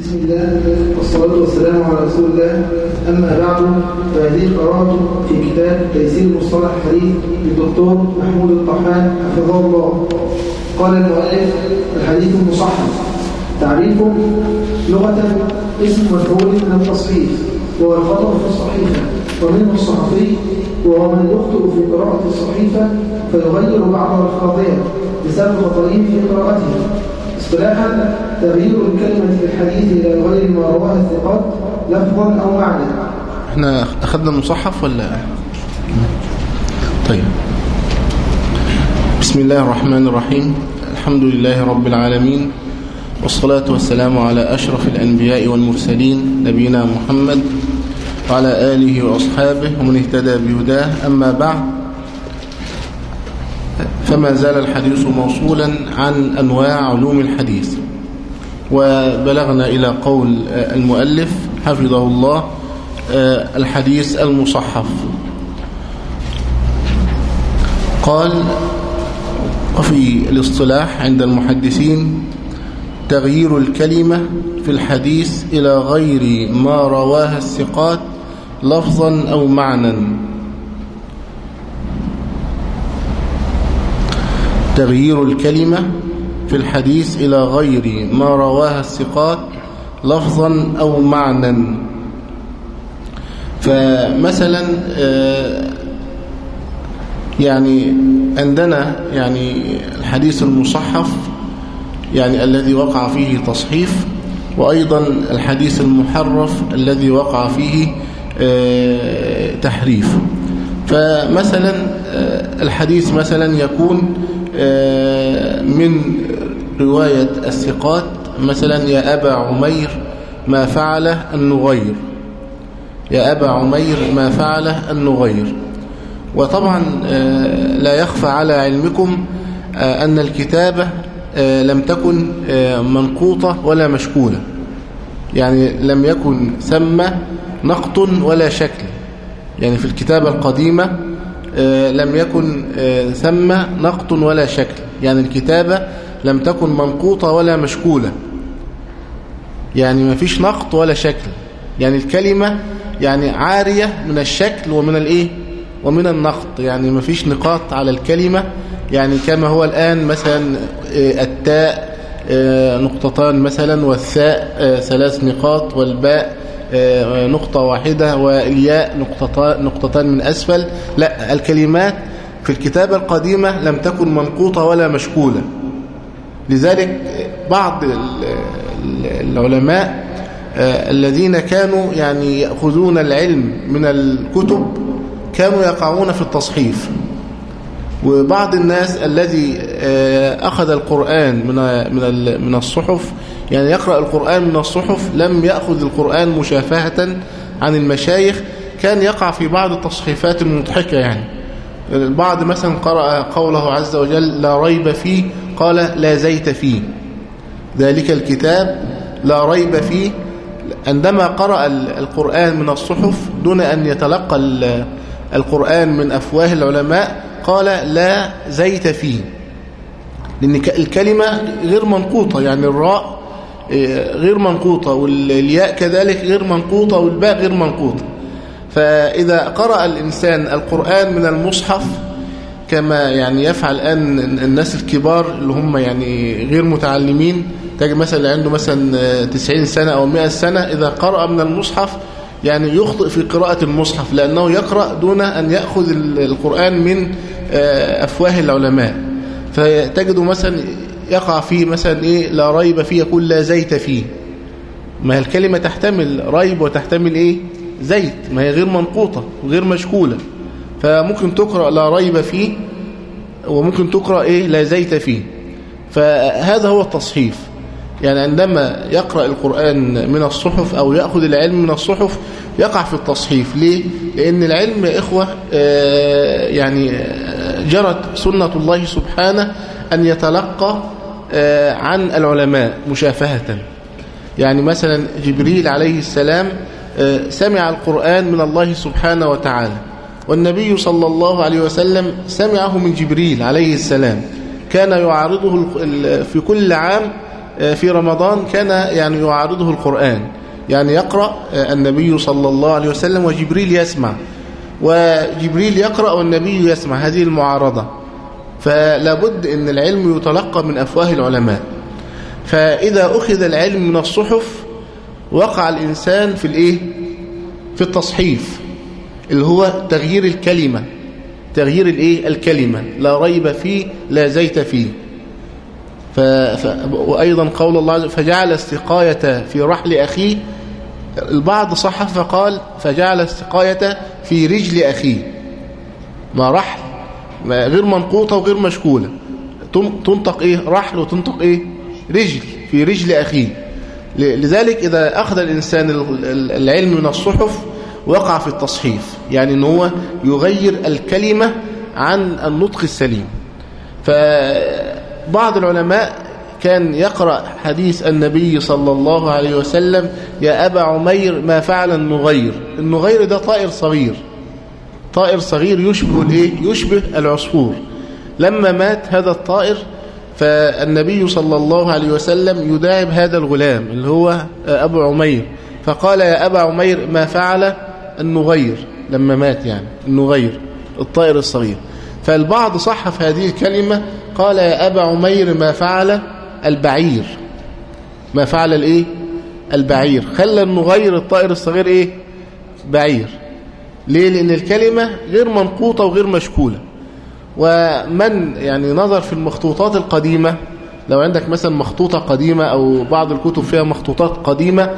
بسم الله والصلاة والسلام على رسول الله. أما بعد فهذه قراءة في كتاب تيسير مصطلح الحديث للدكتور محمود الطحان حفظه الله. قال المؤلف الحديث المصحف تعريفه لغة اسم مفعول من التصحيف وهو الخطأ في الصحيفة. ومنه الصحفي وهو من يخطئ في قراءة الصحيفة فيغير بعض الخاطئة بسبب خطئه في قراءته اصطلاحا تغيير الكلمة في الحديث إلى غير ما رواه الثقات لفظا أو معنى. إحنا أخذنا المصحف ولا؟ طيب. بسم الله الرحمن الرحيم. الحمد لله رب العالمين. والصلاة والسلام على أشرف الأنبياء والمرسلين نبينا محمد وعلى آله وأصحابه ومن اهتدى بهداه. أما بعد فما زال الحديث موصولا عن أنواع علوم الحديث. وبلغنا إلى قول المؤلف حفظه الله الحديث المصحف. قال وفي الاصطلاح عند المحدثين تغيير الكلمة في الحديث إلى غير ما رواها الثقات لفظا أو معنى تغيير الكلمة في الحديث إلى غير ما رواها الثقات لفظا أو معنى فمثلا يعني عندنا يعني الحديث المصحف يعني الذي وقع فيه تصحيف وأيضا الحديث المحرف الذي وقع فيه تحريف. فمثلا الحديث مثلا يكون من رواية الثقات مثلا يا أبا عمير ما فعله النغير. يا أبا عمير ما فعله النغير. وطبعا لا يخفى على علمكم أن الكتابة لم تكن منقوطة ولا مشكولة. يعني لم يكن ثم نقط ولا شكل. يعني في الكتابة القديمة لم يكن ثم نقط ولا شكل. يعني الكتابة لم تكن منقوطة ولا مشكولة. يعني ما فيش نقط ولا شكل. يعني الكلمة يعني عارية من الشكل ومن الإيه؟ ومن النقط يعني ما فيش نقاط على الكلمة. يعني كما هو الآن مثلا التاء نقطتان مثلا والثاء ثلاث نقاط والباء نقطة واحدة والياء نقطتان, من أسفل. لا الكلمات في الكتابة القديمة لم تكن منقوطة ولا مشكولة. لذلك بعض العلماء الذين كانوا يعني يأخذون العلم من الكتب كانوا يقعون في التصحيف. وبعض الناس الذي أخذ القرآن من من من الصحف يعني يقرأ القرآن من الصحف لم يأخذ القرآن مشافهة عن المشايخ كان يقع في بعض التصحيفات المضحكة يعني. البعض مثلا قرأ قوله عز وجل لا ريب فيه قال لا زيت فيه. ذلك الكتاب لا ريب فيه. عندما قرأ القرآن من الصحف دون أن يتلقى القرآن من أفواه العلماء قال لا زيت فيه. لأن الكلمة غير منقوطة يعني الراء غير منقوطة والياء كذلك غير منقوطة والباء غير منقوطة. فإذا قرأ الإنسان القرآن من المصحف كما يعني يفعل الآن الناس الكبار اللي هم يعني غير متعلمين تجد مثلا اللي عنده مثلا 90 سنة أو 100 سنة إذا قرأ من المصحف يعني يخطئ في قراءة المصحف لأنه يقرأ دون أن يأخذ القرآن من أفواه العلماء. فتجد مثلا يقع فيه مثلا إيه لا ريب فيه يقول لا زيت فيه. ما الكلمة تحتمل ريب وتحتمل إيه؟ زيت. ما هي غير منقوطة وغير مشكولة. فممكن تقرأ لا ريب فيه وممكن تقرأ إيه؟ لا زيت فيه. فهذا هو التصحيف. يعني عندما يقرأ القرآن من الصحف أو يأخذ العلم من الصحف يقع في التصحيف. ليه؟ لأن العلم يا إخوة يعني جرت سنة الله سبحانه أن يتلقى عن العلماء مشافهة. يعني مثلا جبريل عليه السلام سمع القرآن من الله سبحانه وتعالى والنبي صلى الله عليه وسلم سمعه من جبريل عليه السلام. كان يعارضه في كل عام في رمضان كان يعني يعارضه القرآن. يعني يقرأ النبي صلى الله عليه وسلم وجبريل يسمع. وجبريل يقرأ والنبي يسمع. هذه المعارضة. فلا بد أن العلم يتلقى من أفواه العلماء. فإذا أخذ العلم من الصحف وقع الإنسان في الإيه؟ في التصحيف اللي هو تغيير الكلمة. تغيير الإيه؟ الكلمة. لا ريب فيه لا زيت فيه. ف... ف... وأيضا قول الله فجعل السقاية في رحل أخيه. البعض صحف فقال فجعل السقاية في رجل أخيه. ما رحل ما غير منقوطة وغير مشكولة. تنطق إيه؟ رحل وتنطق إيه؟ رجل في رجل أخيه. لذلك إذا أخذ الإنسان العلم من الصحف وقع في التصحيف. يعني أنه هو يغير الكلمة عن النطق السليم. فبعض العلماء كان يقرأ حديث النبي صلى الله عليه وسلم يا أبا عمير ما فعل النغير؟ النغير ده طائر صغير. طائر صغير يشبه الإيه؟ يشبه العصفور. لما مات هذا الطائر فالنبي صلى الله عليه وسلم يداعب هذا الغلام اللي هو أبو عمير. فقال يا أبا عمير ما فعل النغير؟ لما مات يعني النغير الطائر الصغير. فالبعض صحف هذه الكلمة قال يا أبا عمير ما فعل البعير. ما فعل الإيه؟ البعير. خلى النغير الطائر الصغير إيه؟ بعير. ليه؟ لأن الكلمة غير منقوطة وغير مشكولة. ومن يعني نظر في المخطوطات القديمة لو عندك مثلا مخطوطة قديمة أو بعض الكتب فيها مخطوطات قديمة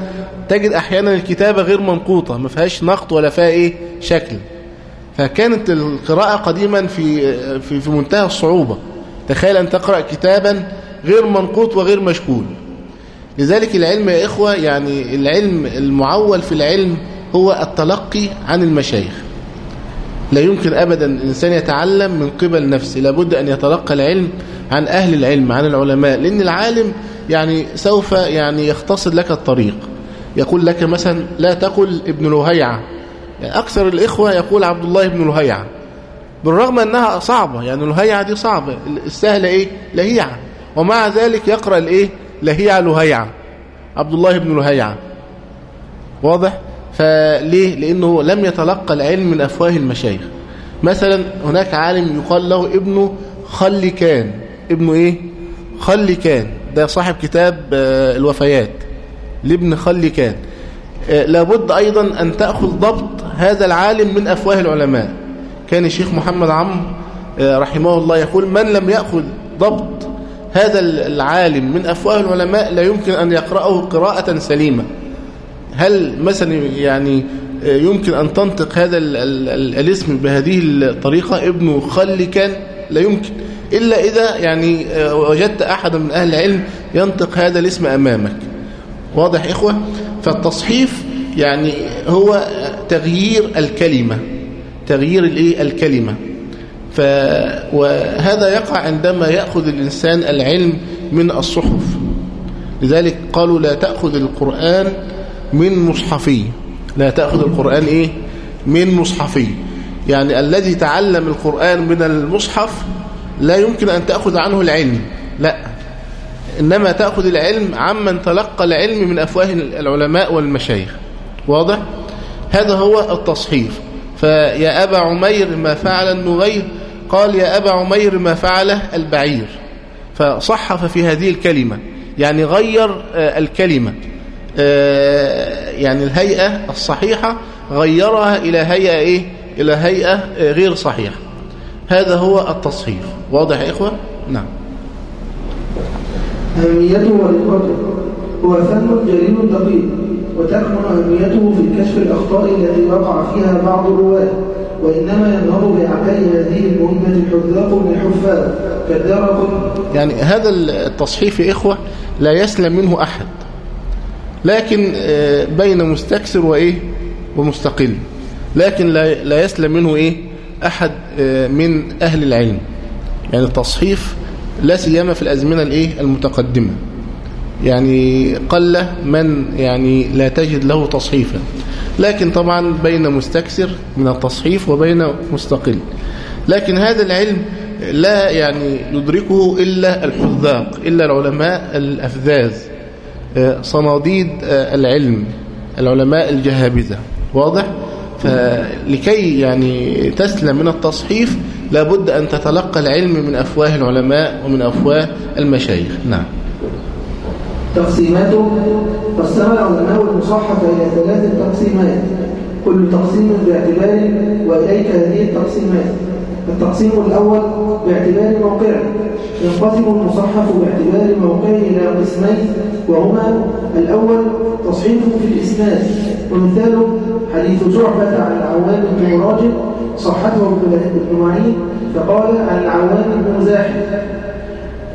تجد أحيانا الكتابة غير منقوطة ما فيهاش نقط ولا فيها إيه؟ شكل. فكانت القراءة قديما في في في منتهى الصعوبة. تخيل أن تقرأ كتابا غير منقوط وغير مشكول. لذلك العلم يا إخوة يعني العلم المعول في العلم هو التلقي عن المشايخ. لا يمكن أبدا الإنسان يتعلم من قبل نفسه. لابد أن يتلقى العلم عن أهل العلم عن العلماء. لأن العالم يعني سوف يعني يختصر لك الطريق. يقول لك مثلا لا تقل ابن لهيعة يعني أكثر الإخوة يقول عبد الله بن لهيعة بالرغم أنها صعبة يعني لهيعة دي صعبة. السهلة إيه؟ لهيعة. ومع ذلك يقرأ الإيه؟ لهيعة لهيعة عبد الله بن لهيعة واضح؟ فليه؟ لأنه لم يتلقى العلم من أفواه المشايخ. مثلا هناك عالم يقال له ابنه خلكان. ابنه إيه؟ خلكان. ده صاحب كتاب الوفيات. لابن خلكان. لابد أيضا أن تأخذ ضبط هذا العالم من أفواه العلماء. كان الشيخ محمد عمرو رحمه الله يقول من لم يأخذ ضبط هذا العالم من أفواه العلماء لا يمكن أن يقرأه قراءة سليمة. هل مثلا يعني يمكن أن تنطق هذا ال ال ال الاسم بهذه الطريقة؟ ابن خلكان لا يمكن. إلا إذا يعني وجدت أحد من أهل العلم ينطق هذا الاسم أمامك. واضح إخوة؟ فالتصحيف يعني هو تغيير الكلمة. تغيير الكلمة. ف وهذا يقع عندما يأخذ الإنسان العلم من الصحف. لذلك قالوا لا تأخذ القرآن من مصحفي. لا تأخذ القرآن إيه؟ من مصحفي. يعني الذي تعلم القرآن من المصحف لا يمكن أن تأخذ عنه العلم. لا. إنما تأخذ العلم عمن تلقى العلم من أفواه العلماء والمشايخ. واضح؟ هذا هو التصحيف. فيا أبا عمير ما فعل النغير قال يا أبا عمير ما فعل البعير. فصحف في هذه الكلمة يعني غير الكلمة يعني الهيئة الصحيحة غيرها إلى هيئة إيه؟ إلى هيئة غير صحيحة. هذا هو التصحيف. واضح يا إخوة؟ نعم. أهميته ورقته هو فن جليل دقيق وتكمن أهميته في كشف الأخطاء التي وقع فيها بعض الرواة. وإنما ينهض بأعمال هذه المهمة الحذاق من الحفاظ. كالدرق. يعني هذا التصحيف يا إخوة لا يسلم منه أحد. لكن بين مستكثر وإيه؟ ومستقل. لكن لا لا يسلم منه إيه؟ أحد من أهل العلم. يعني التصحيف لا سيما في الأزمنة الإيه؟ المتقدمة. يعني قل من يعني لا تجد له تصحيفا. لكن طبعا بين مستكثر من التصحيف وبين مستقل. لكن هذا العلم لا يعني يدركه إلا الحذاق إلا العلماء الأفذاذ صناديد العلم العلماء الجهابذة. واضح؟ فلكي يعني تسلم من التصحيف لابد أن تتلقى العلم من أفواه العلماء ومن أفواه المشايخ. نعم. تقسيماته قسم العلماء المصحف إلى ثلاث تقسيمات كل تقسيم باعتبار وإليك هذه التقسيمات. التقسيم الأول باعتبار موقعه ينقسم المصحف باعتبار موقعه إلى قسمين وهما الأول تصحيف في الإسناد ومثاله حديث شعبة عن العوام بن مراجع صحته ابن معين فقال عن العوام بن مزاحم.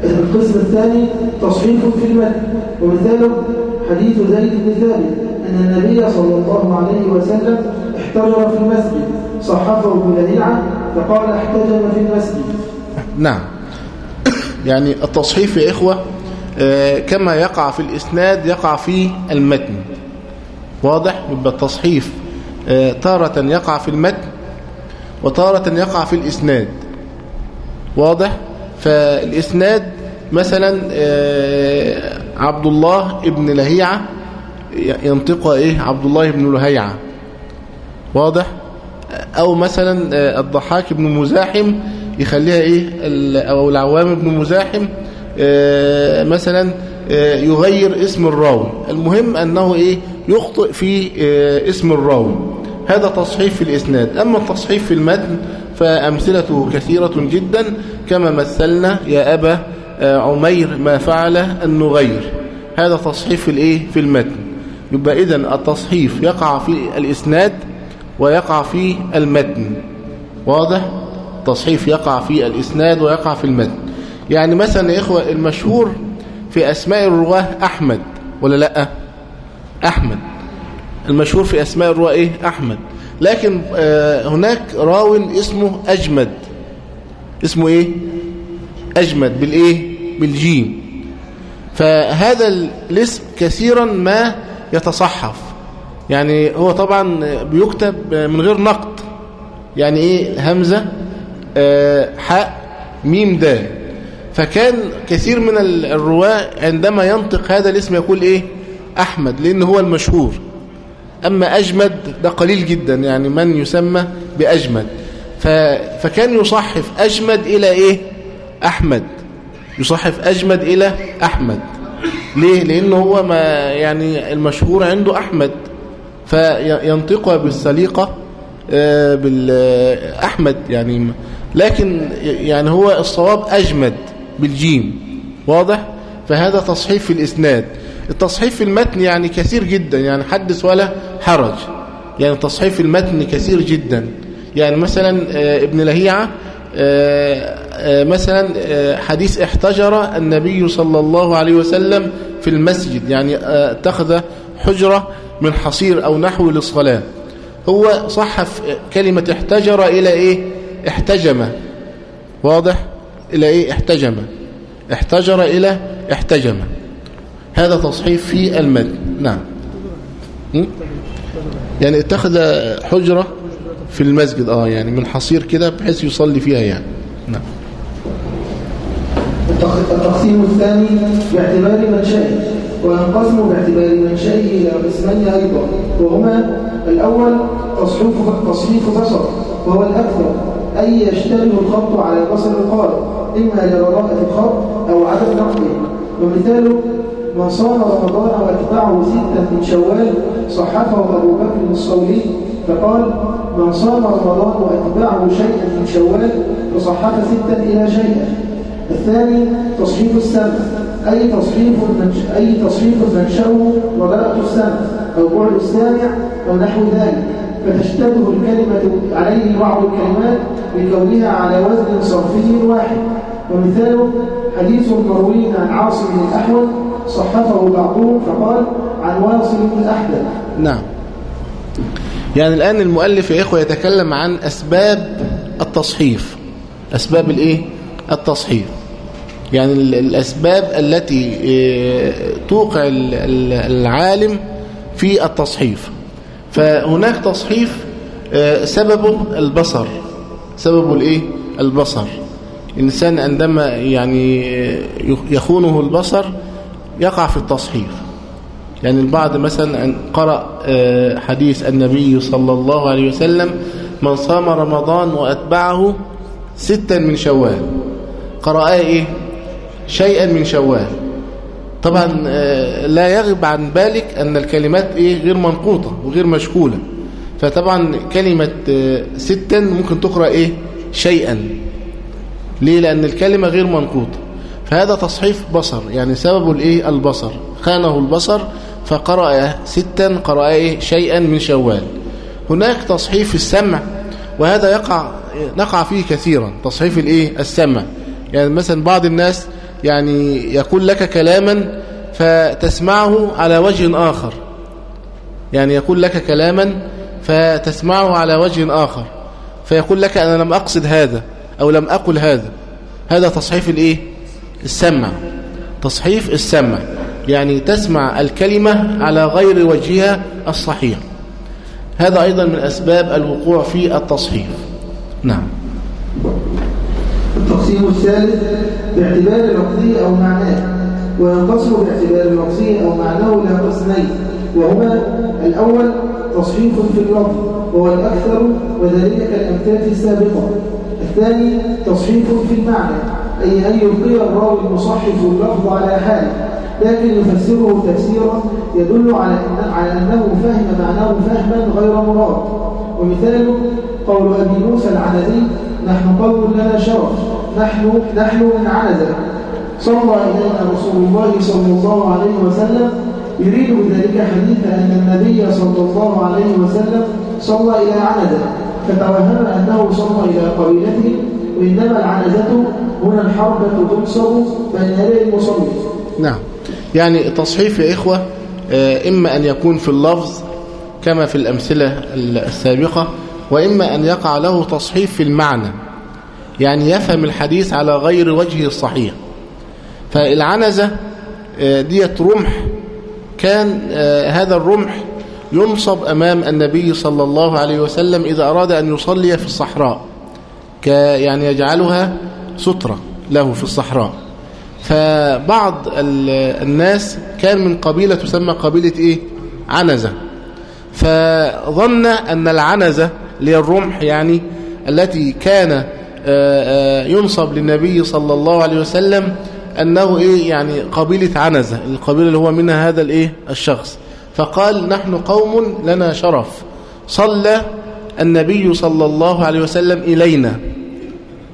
القسم الثاني تصحيح في المتن ومثاله حديث زيد بن ثابت أن النبي صلى الله عليه وسلم احتجر في المسجد صحفه ابن لهيعة فقال احتجم في المسجد. نعم. يعني التصحيف يا إخوة كما يقع في الإسناد يقع في المتن. واضح؟ يبقى التصحيف تارة يقع في المتن وتارة يقع في الإسناد. واضح؟ فالإسناد مثلا عبد الله ابن لهيعة ينطقها إيه؟ عبد الله بن لهيعة. واضح؟ أو مثلا الضحاك بن مزاحم يخليها إيه؟ أو العوام بن مزاحم مثلا يغير اسم الراوي المهم أنه إيه؟ يخطئ في اسم الراوي هذا تصحيف في الإسناد. أما التصحيف في المتن فأمثلته كثيرة جدا كما مثلنا يا أبا عمير ما فعل النغير. هذا تصحيف الإيه؟ في المتن. يبقى إذن التصحيف يقع في الإسناد ويقع في المتن. واضح؟ التصحيف يقع في الإسناد ويقع في المتن. يعني مثلا يا إخوة المشهور في أسماء الرواة أحمد ولا لأ؟ أحمد. المشهور في أسماء الرواة إيه؟ أحمد. لكن هناك راو اسمه أجمد. اسمه إيه؟ أجمد بالإيه؟ بالجيم. فهذا الاسم كثيرا ما يتصحف. يعني هو طبعا بيكتب من غير نقط يعني إيه؟ همزة حاء ميم دال فكان كثير من الرواة عندما ينطق هذا الاسم يقول إيه؟ أحمد لأن هو المشهور. أما أجمد ده قليل جدا يعني من يسمى بأجمد. فكان يصحف أجمد إلى إيه؟ أحمد. يصحف أجمد إلى أحمد. ليه؟ لأنه هو ما يعني المشهور عنده أحمد. فينطقها بالسليقة بالأحمد يعني لكن يعني هو الصواب أجمد بالجيم. واضح؟ فهذا تصحيف في الإسناد. التصحيف في المتن يعني كثير جدا يعني حدث ولا حرج. يعني تصحيف المتن كثير جدا. يعني مثلا ابن لهيعة مثلا حديث احتجر النبي صلى الله عليه وسلم في المسجد يعني اتخذ حجرة من حصير أو نحو للصلاة. هو صحف كلمة احتجر إلى إيه؟ احتجم. واضح؟ إلى إيه؟ احتجم. احتجر إلى احتجم. هذا تصحيف في المتن نعم. يعني اتخذ حجرة في المسجد. آه يعني من حصير كده بحيث يصلي فيها يعني. نعم. التقسيم الثاني باعتبار منشئه وينقسم باعتبار منشئه إلى قسمين أيضا وهما الأول تصحيف تصحيف بصر وهو الأكثر أي يشتبه الخط على بصر القارئ إما لرداءة الخط أو عدم نقله. ومثاله من صام رمضان واتبعه ستة من شوال صحفه أبو بكر الصولي فقال من صام رمضان واتبعه شيئا من شوال فصحف ستا إلى شيئا. الثاني تصحيف السمع أي تصحيف أي تصحيف منشأه رداءة السمع أو بعد السامع أو نحو ذلك. فتشتبه الكلمة عليه بعض الكلمات بكونها على وزن صرفي واحد. ومثاله حديث مروي عن عاصم الأحول صحفه بعضهم فقال عن واصل الأحدث نعم. يعني الآن المؤلف يا إخوة يتكلم عن أسباب التصحيف. أسباب الإيه؟ التصحيف. يعني الأسباب التي توقع العالم في التصحيف. فهناك تصحيف سببه البصر. سببه الإيه؟ البصر. الإنسان عندما يعني يخونه البصر يقع في التصحيف يعني البعض مثلا قرأ حديث النبي صلى الله عليه وسلم من صام رمضان وأتبعه ستا من شوال. قرأ إيه؟ شيئا من شوال. طبعا لا يغب عن بالك أن الكلمات إيه؟ غير منقوطة وغير مشكولة. فطبعا كلمة ستا ممكن تقرأ إيه؟ شيئا. ليه؟ لأن الكلمة غير منقوطة. فهذا تصحيف بصر يعني سببه الإيه؟ البصر. خانه البصر فقرأ ستا قرأ إيه؟ شيئا من شوال. هناك تصحيف السمع وهذا يقع نقع فيه كثيرا تصحيف الإيه؟ السمع. يعني مثلا بعض الناس يعني يقول لك كلاما فتسمعه على وجه آخر. يعني يقول لك كلاما فتسمعه على وجه آخر. فيقول لك أنا لم أقصد هذا أو لم أقل هذا. هذا تصحيف الإيه؟ السمع تصحيف السمع يعني تسمع الكلمة على غير وجهها الصحيح. هذا أيضا من أسباب الوقوع في التصحيف. نعم. التقسيم الثالث باعتبار اللفظي أو معناه وينقسم باعتبار اللفظي أو معناه إلى قسمين وهما الأول تصحيف في اللفظ وهو الأكثر وذلك كالأمثال السابقة. الثاني تصحيف في المعنى. أي أن يلقي الراوي المصحف اللفظ على حاله لكن يفسره تفسيرا يدل على على أنه فهم معناه فهما غير مراد. ومثال قول أبي موسى العنزي نحن قوم لنا شرف نحن نحن من عنزة صلى إلينا رسول الله صلى الله عليه وسلم يريد بذلك حديث أن النبي صلى الله عليه وسلم صلى إلى عنزة فتوهم أنه صلى إلى قبيلته وإنما العنزة هنا الحربة تنصب بين يدي المصلي. نعم. يعني تصحيف يا إخوة إما أن يكون في اللفظ كما في الأمثلة السابقة وإما أن يقع له تصحيف في المعنى. يعني يفهم الحديث على غير وجهه الصحيح. فالعنزة ديت رمح. كان هذا الرمح ينصب أمام النبي صلى الله عليه وسلم إذا أراد أن يصلي في الصحراء. يعني يجعلها سترة له في الصحراء. فبعض الناس كان من قبيلة تسمى قبيلة إيه؟ عنزة. فظن أن العنزة الرمح يعني التي كان ينصب للنبي صلى الله عليه وسلم أنه إيه؟ يعني قبيلة عنزة القبيلة اللي هو منها هذا الإيه؟ الشخص. فقال نحن قوم لنا شرف. صلى النبي صلى الله عليه وسلم إلينا.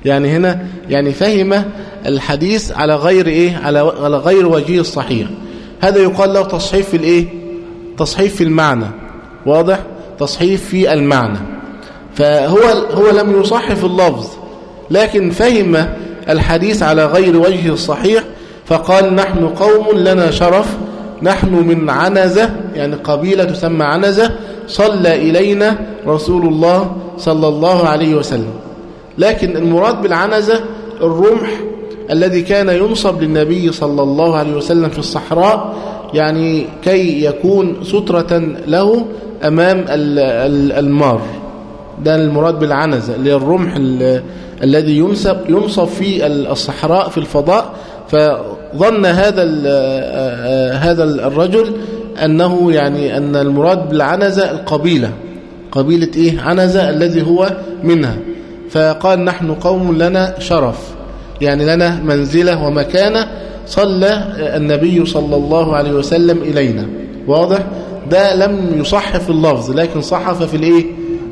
يعني هنا يعني فهم الحديث على غير إيه؟ على على غير وجهه الصحيح. هذا يقال له تصحيف في الإيه؟ تصحيف في المعنى. واضح؟ تصحيف في المعنى. فهو هو لم يصحف اللفظ لكن فهم الحديث على غير وجهه الصحيح فقال نحن قوم لنا شرف نحن من عنزة يعني قبيلة تسمى عنزة صلى إلينا رسول الله صلى الله عليه وسلم. لكن المراد بالعنزة الرمح الذي كان ينصب للنبي صلى الله عليه وسلم في الصحراء يعني كي يكون سترة له أمام المار. ده المراد بالعنزة اللي الرمح الذي ينصب ينصب في الصحراء في الفضاء. فظن هذا هذا الرجل أنه يعني أن المراد بالعنزة القبيلة. قبيلة إيه؟ عنزة الذي هو منها. فقال نحن قوم لنا شرف. يعني لنا منزلة ومكانة. صلى النبي صلى الله عليه وسلم إلينا. واضح؟ ده لم يصحف اللفظ لكن صحف في الإيه؟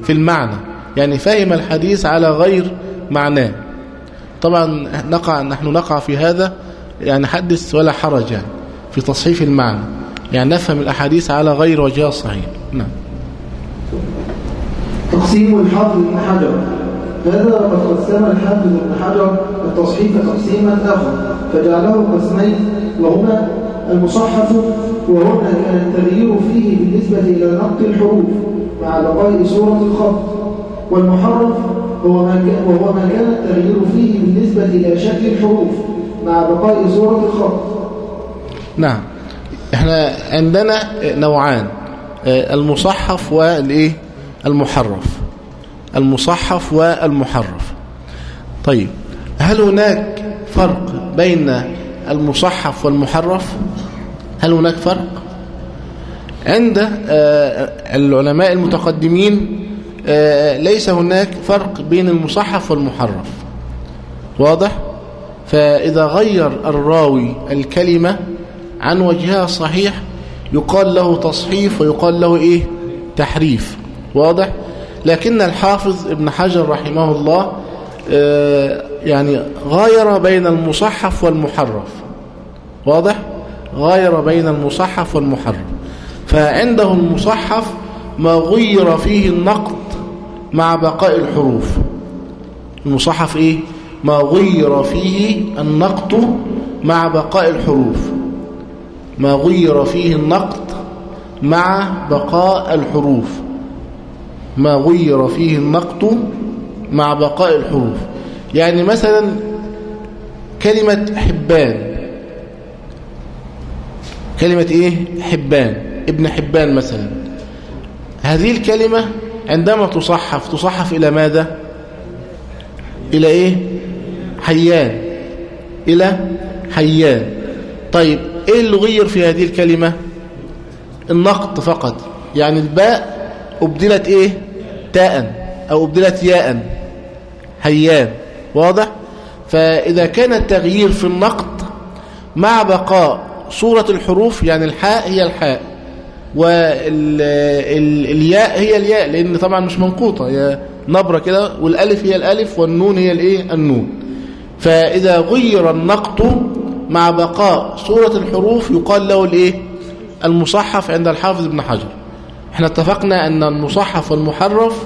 في المعنى. يعني فهم الحديث على غير معناه. طبعا نقع نحن نقع في هذا يعني حدث ولا حرج يعني في تصحيف المعنى. يعني نفهم الأحاديث على غير وجهها الصحيح. نعم. تقسيم ابن حجر. هذا وقد قسم الحافظ ابن حجر التصحيف تقسيما آخر فجعله قسمين وهما المصحف وهنا كان التغيير فيه بالنسبة إلى نقط الحروف مع بقاء صورة الخط. والمحرف هو ما وهو ما كان التغيير فيه بالنسبة إلى شكل الحروف مع بقاء صورة الخط. نعم. إحنا عندنا نوعان آه، المصحف والإيه؟ المحرف. المصحف والمحرف. طيب هل هناك فرق بين المصحف والمحرف؟ هل هناك فرق؟ عند آه، العلماء المتقدمين آه، ليس هناك فرق بين المصحف والمحرف. واضح؟ فإذا غير الراوي الكلمة عن وجهها الصحيح يقال له تصحيف ويقال له إيه؟ تحريف. واضح؟ لكن الحافظ ابن حجر رحمه الله آه، يعني غاير بين المصحف والمحرف. واضح؟ غاير بين المصحف والمحرف. فعنده المصحف ما غير فيه النقط مع بقاء الحروف. المصحف إيه؟ ما غير فيه النقط مع بقاء الحروف. ما غير فيه النقط مع بقاء الحروف. ما غير فيه النقط مع بقاء الحروف. يعني مثلا كلمة حبان. كلمة إيه؟ حبان. ابن حبان مثلا. هذه الكلمة عندما تصحف تصحف إلى ماذا؟ إلى إيه؟ حيان. إلى حيان. طيب إيه اللي غير في هذه الكلمة؟ النقط فقط. يعني الباء أبدلت إيه؟ تاء أو أبدلت ياء حيان واضح؟ فإذا كان التغيير في النقط مع بقاء صورة الحروف يعني الحاء هي الحاء والياء هي الياء لأن طبعا مش منقوطة هي نبرة كده والألف هي الألف والنون هي الإيه؟ النون. فإذا غير النقط مع بقاء صورة الحروف يقال له الإيه؟ المصحف عند الحافظ ابن حجر. إحنا اتفقنا أن المصحف والمحرف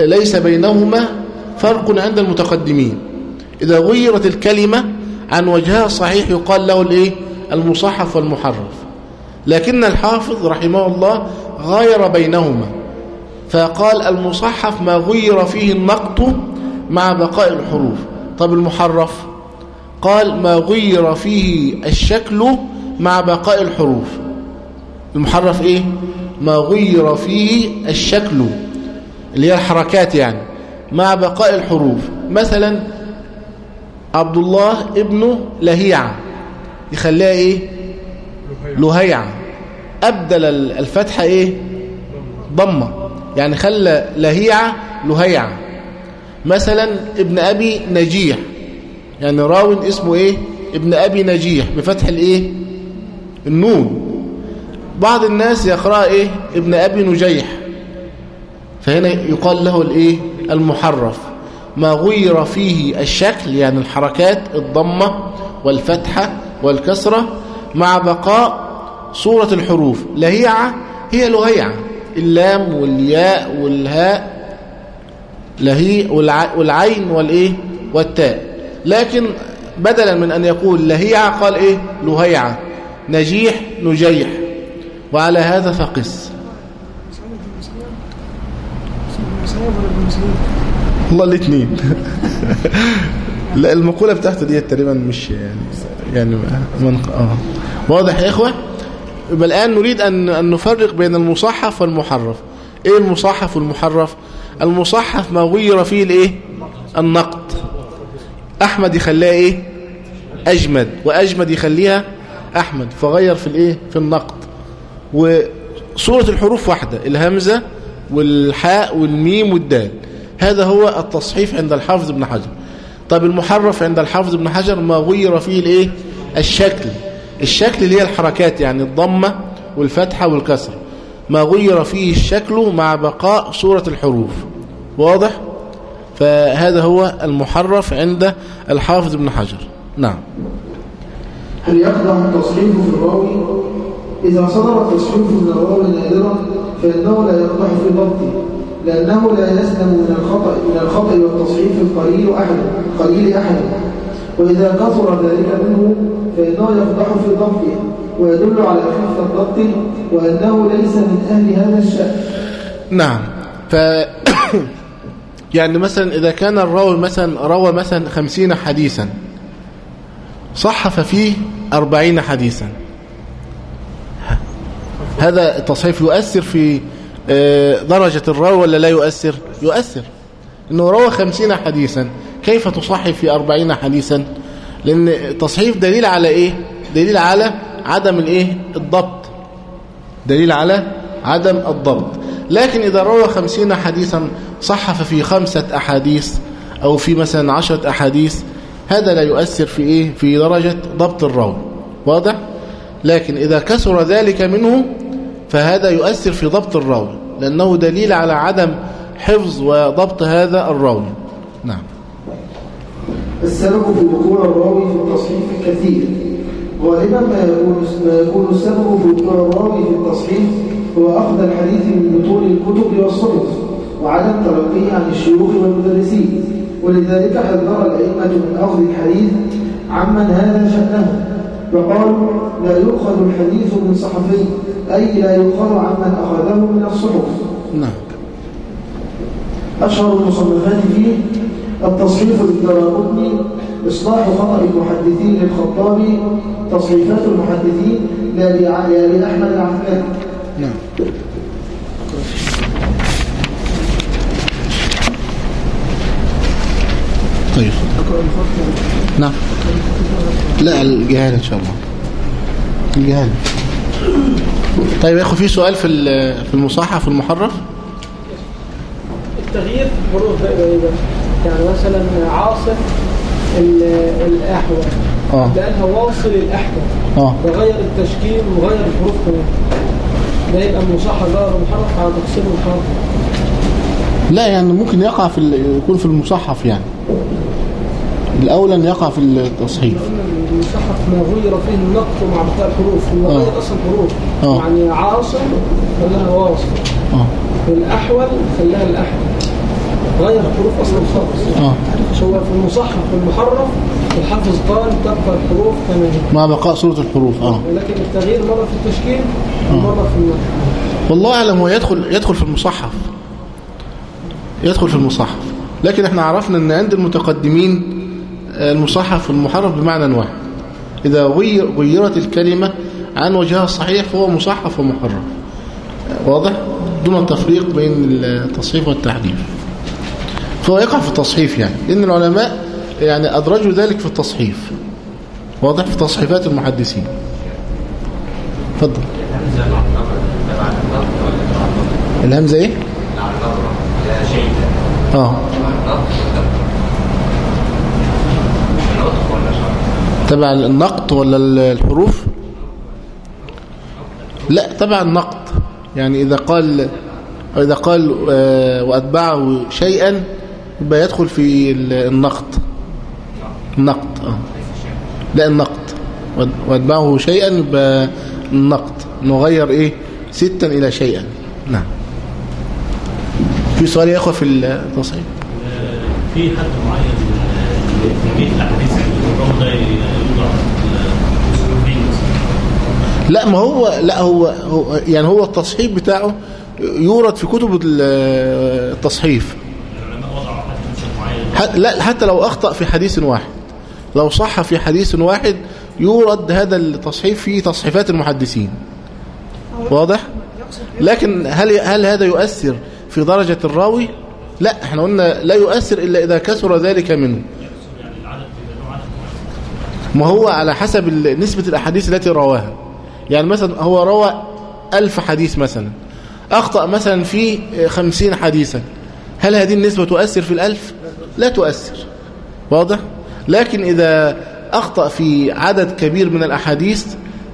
ليس بينهما فرق عند المتقدمين. إذا غيرت الكلمة عن وجهها الصحيح يقال له الإيه؟ المصحف والمحرف لكن الحافظ رحمه الله غاير بينهما فقال المصحف ما غير فيه النقط مع بقاء الحروف. طب المحرف؟ قال ما غير فيه الشكل مع بقاء الحروف. المحرف إيه؟ ما غير فيه الشكل اللي هي الحركات يعني. مع بقاء الحروف. مثلا عبد الله ابنه لهيعة. يخليها إيه؟ لهيعة. أبدل الفتحة إيه؟ ضمة. يعني خلى لهيعة لهيعة. مثلا ابن أبي نجيح. يعني راون اسمه إيه؟ ابن أبي نجيح. بفتح الإيه؟ النون. بعض الناس يقرأ إيه؟ ابن أبي نجيح. فهنا يقال له الإيه؟ المحرف. ما غير فيه الشكل يعني الحركات الضمة والفتحة والكسرة مع بقاء صورة الحروف. لهيعة هي لهيعة اللام والياء والهاء لهي والعين والإيه؟ والتاء. لكن بدلا من أن يقول لهيعة قال إيه؟ لهيعة نجيح نجيح. وعلى هذا فقس. الله الاثنين. لا المقولة بتاعته دي تقريبا مش يعني يعني من آه. واضح يا إخوة؟ يبقى الآن نريد أن أن نفرق بين المصحف والمحرف. إيه المصحف والمحرف؟ المصحف ما غير فيه الإيه؟ النقد. أحمد يخليها إيه؟ أجمد. وأجمد يخليها أحمد. فغير في الإيه؟ في النقد. وصورة الحروف واحدة الهمزة والحاء والميم والدال. هذا هو التصحيف عند الحافظ ابن حجر. طب المحرف عند الحافظ ابن حجر ما غير فيه الإيه؟ الشكل. الشكل اللي هي الحركات يعني الضمة والفتحة والكسرة. ما غير فيه الشكل مع بقاء صورة الحروف. واضح؟ فهذا هو المحرف عند الحافظ ابن حجر. نعم. هل يقدح التصحيف في الراوي؟ إذا صدر التصحيف من الراوي نادرا فإنه لا يقدح في ضبطه لأنه لا يسلم من الخطأ من الخطأ والتصحيف القليل أحد قليل أحد. وإذا كثر ذلك منه فإنه يقدح في ضبطه ويدل على خفة الضبط وأنه ليس من أهل هذا الشأن. نعم. ف يعني مثلا إذا كان الراوي مثلا روى مثلا خمسين حديثا صحف فيه أربعين حديثا. هذا التصحيف يؤثر في آه، درجة الراوي ولا لا يؤثر؟ يؤثر. إنه روى خمسين حديثا. كيف تصحف في أربعين حديثا؟ لأن التصحيف دليل على إيه؟ دليل على عدم الإيه؟ الضبط. دليل على عدم الضبط. لكن إذا روى خمسين حديثا صحف في خمسة أحاديث أو في مثلا عشرة أحاديث هذا لا يؤثر في إيه؟ في درجة ضبط الراوي. واضح؟ لكن إذا كسر ذلك منه فهذا يؤثر في ضبط الراوي لأنه دليل على عدم حفظ وضبط هذا الراوي نعم. السبب في وقوع الراوي في التصحيف كثير. غالبا ما يكون ما يكون السبب في وقوع الراوي في التصحيف هو أخذ الحديث من بطول الكتب والصحف وعدم تلقيه عن الشيوخ والمدرسين. ولذلك حذر الأئمة من أخذ الحديث عمن هذا شأنه وقالوا لا يؤخذ الحديث من صحفي أي لا يؤخذ عمن أخذه من الصحف. نعم. أشهر المصنفات فيه التصحيف للدرقطني إصلاح خطأ المحدثين للخطابي تصحيفات المحدثين لا لأحمد العفان نعم. طيب. نعم. لا الجهال إن شاء الله. الجهال طيب يا أخو في سؤال في في المصحف المحرف التغيير في الحروف بقى؟ يعني مثلا عاصم ال- الاحول آه. لأنها واصل الاحول آه. وغير التشكيل وغير الحروف كمان. ده يبقى المصحف بقى محرف على تقسيم الحرف. لا يعني ممكن يقع في يكون في المصحف يعني. الاولى أن يقع في التصحيف. قلنا المصحف ما غير فيه النقط مع بقاء الحروف هو آه. غير أصلا الحروف آه. يعني عاصم خلاها واصل. آه. الأحول خلاها الأحول. غير الحروف أصلا خالص. آه. هو في المصحف والمحرف الحافظ قال تبقى الحروف كما هي مع بقاء صورة الحروف آه. ولكن التغيير مرة في التشكيل ومرة في النقط والله أعلم هو يدخل يدخل في المصحف. يدخل في المصحف. لكن إحنا عرفنا إن عند المتقدمين آه، المصحف والمحرف بمعنى واحد غير غيرت الكلمة عن وجهها الصحيح فهو مصحف ومحرف آه، واضح دون تفريق بين التصحيف والتحريف فهو يقع في التصحيف يعني لأن العلماء يعني ادرجوا ذلك في التصحيف واضح في تصحيفات المحدثين اتفضل الهمزة إيه آه تبع النقط ولا ال- الحروف؟ لا تبع النقط يعني إذا قال إذا قال آه، وأتبعه شيئا يبقى يدخل في ال- النقط النقط آه. لا النقط وأت- وأتبعه شيئا يبقى النقط نغير إيه؟ ستا إلى شيئا. نعم. في سؤال يا إخوة في التصحيح في حد معين في بيت الاحاديث الرقم ده يوضع في مثلا لا ما هو لا هو, هو يعني هو التصحيح بتاعه يورد في كتب ال- التصحيف. لا حتى لو أخطأ في حديث واحد لو صح في حديث واحد يورد هذا التصحيف في تصحيفات المحدثين. واضح؟ لكن هل هل هذا يؤثر في درجة الراوي؟ لا إحنا قلنا لا يؤثر إلا إذا كثر ذلك منه. ما هو على حسب نسبة الأحاديث التي رواها. يعني مثلا هو روى ألف حديث مثلا أخطأ مثلا في خمسين حديثا هل هذه النسبة تؤثر في الألف؟ لا تؤثر واضح؟ لكن إذا أخطأ في عدد كبير من الأحاديث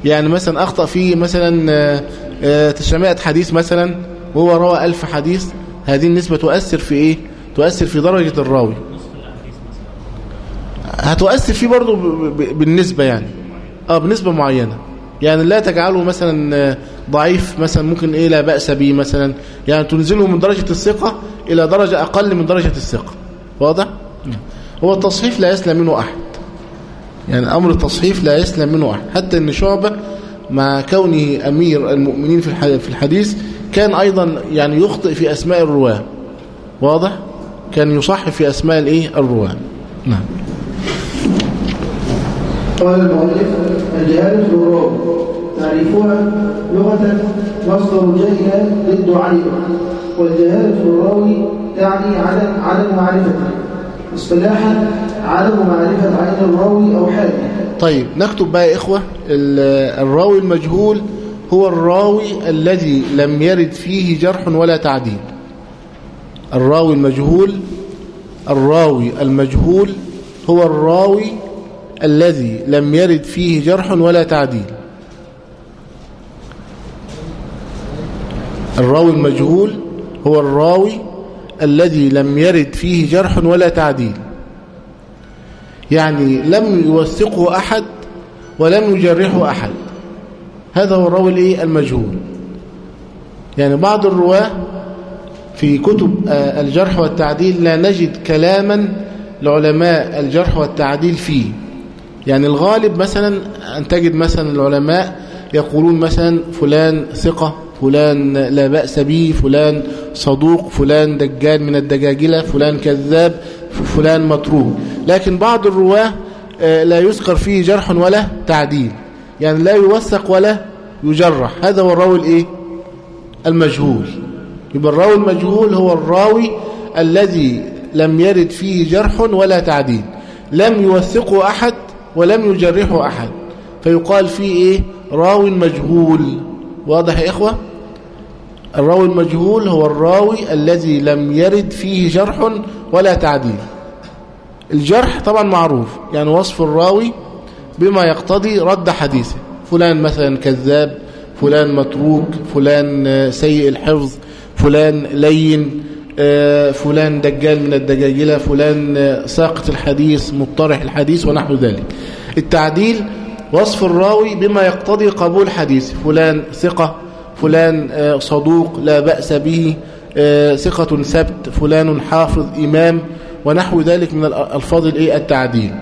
يعني مثلا أخطأ في مثلا آه، آه، 900 حديث مثلا وهو روى ألف حديث هذه النسبة تؤثر في إيه؟ تؤثر في درجة الراوي هتؤثر فيه برضه بالنسبة يعني آه بنسبة معينة يعني لا تجعله مثلا ضعيف مثلا ممكن إيه لا بأس به مثلا. يعني تنزله من درجة الثقة إلى درجة أقل من درجة الثقة. واضح؟ هو التصحيف لا يسلم منه أحد. يعني أمر التصحيف لا يسلم منه أحد. حتى إن شعبة مع كونه أمير المؤمنين في الح- في الحديث كان أيضا يعني يخطئ في أسماء الرواة. واضح؟ كان يصحف في أسماء الإيه؟ الرواة. نعم. قال المؤلف الجهالة الغراب تعريفها لغة مصدر جهل ضد علم والجهالة الراوي تعني عدم عدم معرفته اصطلاحا عدم معرفة عين الراوي أو حاله طيب نكتب بقى يا إخوة ال- الراوي المجهول هو الراوي الذي لم يرد فيه جرح ولا تعديل. الراوي المجهول الراوي المجهول هو الراوي الذي لم يرد فيه جرح ولا تعديل. الراوي المجهول هو الراوي الذي لم يرد فيه جرح ولا تعديل. يعني لم يوثقه أحد ولم يجرحه أحد. هذا هو الراوي الإيه؟ المجهول. يعني بعض الرواة في كتب آه، الجرح والتعديل لا نجد كلاما لعلماء الجرح والتعديل فيه. يعني الغالب مثلا أن تجد مثلا العلماء يقولون مثلا فلان ثقة فلان لا بأس به فلان صدوق فلان دجال من الدجاجلة فلان كذاب فلان متروك. لكن بعض الرواة آه، لا يذكر فيه جرح ولا تعديل. يعني لا يوثق ولا يجرح. هذا هو الراوي الإيه؟ المجهول. يبقى الراوي المجهول هو الراوي الذي لم يرد فيه جرح ولا تعديل. لم يوثقه أحد ولم يجرحه أحد. فيقال فيه إيه؟ راوي مجهول. واضح يا إخوة؟ الراوي المجهول هو الراوي الذي لم يرد فيه جرح ولا تعديل. الجرح طبعا معروف يعني وصف الراوي بما يقتضي رد حديثه. فلان مثلا كذاب فلان متروك فلان آه، سيء الحفظ فلان لين آه، فلان دجال من الدجاجلة فلان آه، ساقط الحديث مطرح الحديث ونحو ذلك. التعديل وصف الراوي بما يقتضي قبول حديث فلان ثقة فلان آه، صدوق لا بأس به آه، ثقة سبت فلان حافظ إمام ونحو ذلك من الألفاظ؟ التعديل.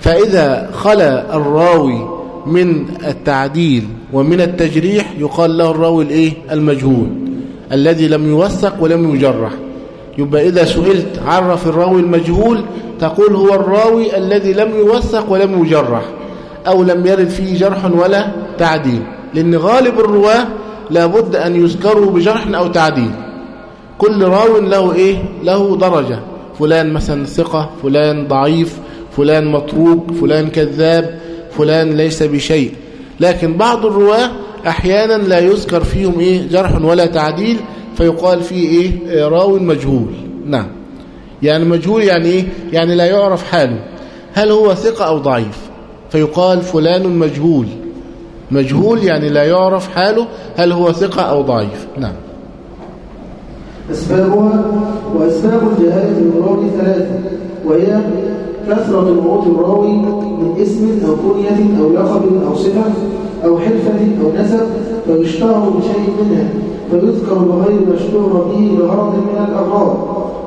فإذا خلى الراوي من التعديل ومن التجريح يقال له الراوي الإيه؟ المجهول الذي لم يوثق ولم يجرح. يبقى إذا سئلت عرف الراوي المجهول تقول هو الراوي الذي لم يوثق ولم يجرح أو لم يرد فيه جرح ولا تعديل. لأن غالب الرواة لابد أن يذكروا بجرح أو تعديل. كل راو له إيه؟ له درجة. فلان مثلا ثقة فلان ضعيف فلان متروك فلان كذاب فلان ليس بشيء. لكن بعض الرواة أحيانا لا يذكر فيهم إيه؟ جرح ولا تعديل فيقال فيه إيه؟ راوي مجهول. نعم. يعني مجهول يعني إيه؟ يعني لا يعرف حاله. هل هو ثقة أو ضعيف؟ فيقال فلان مجهول. مجهول يعني لا يعرف حاله هل هو ثقة أو ضعيف. نعم. أسبابها وأسباب الجهالة الراوي ثلاثة وهي كثرة موت الراوي من اسم أو كنية أو لقب أو صفة أو حرفة أو نسب فيشتهر بشيء منها فيذكر بغير ما اشتهر به لغرض من الأغراض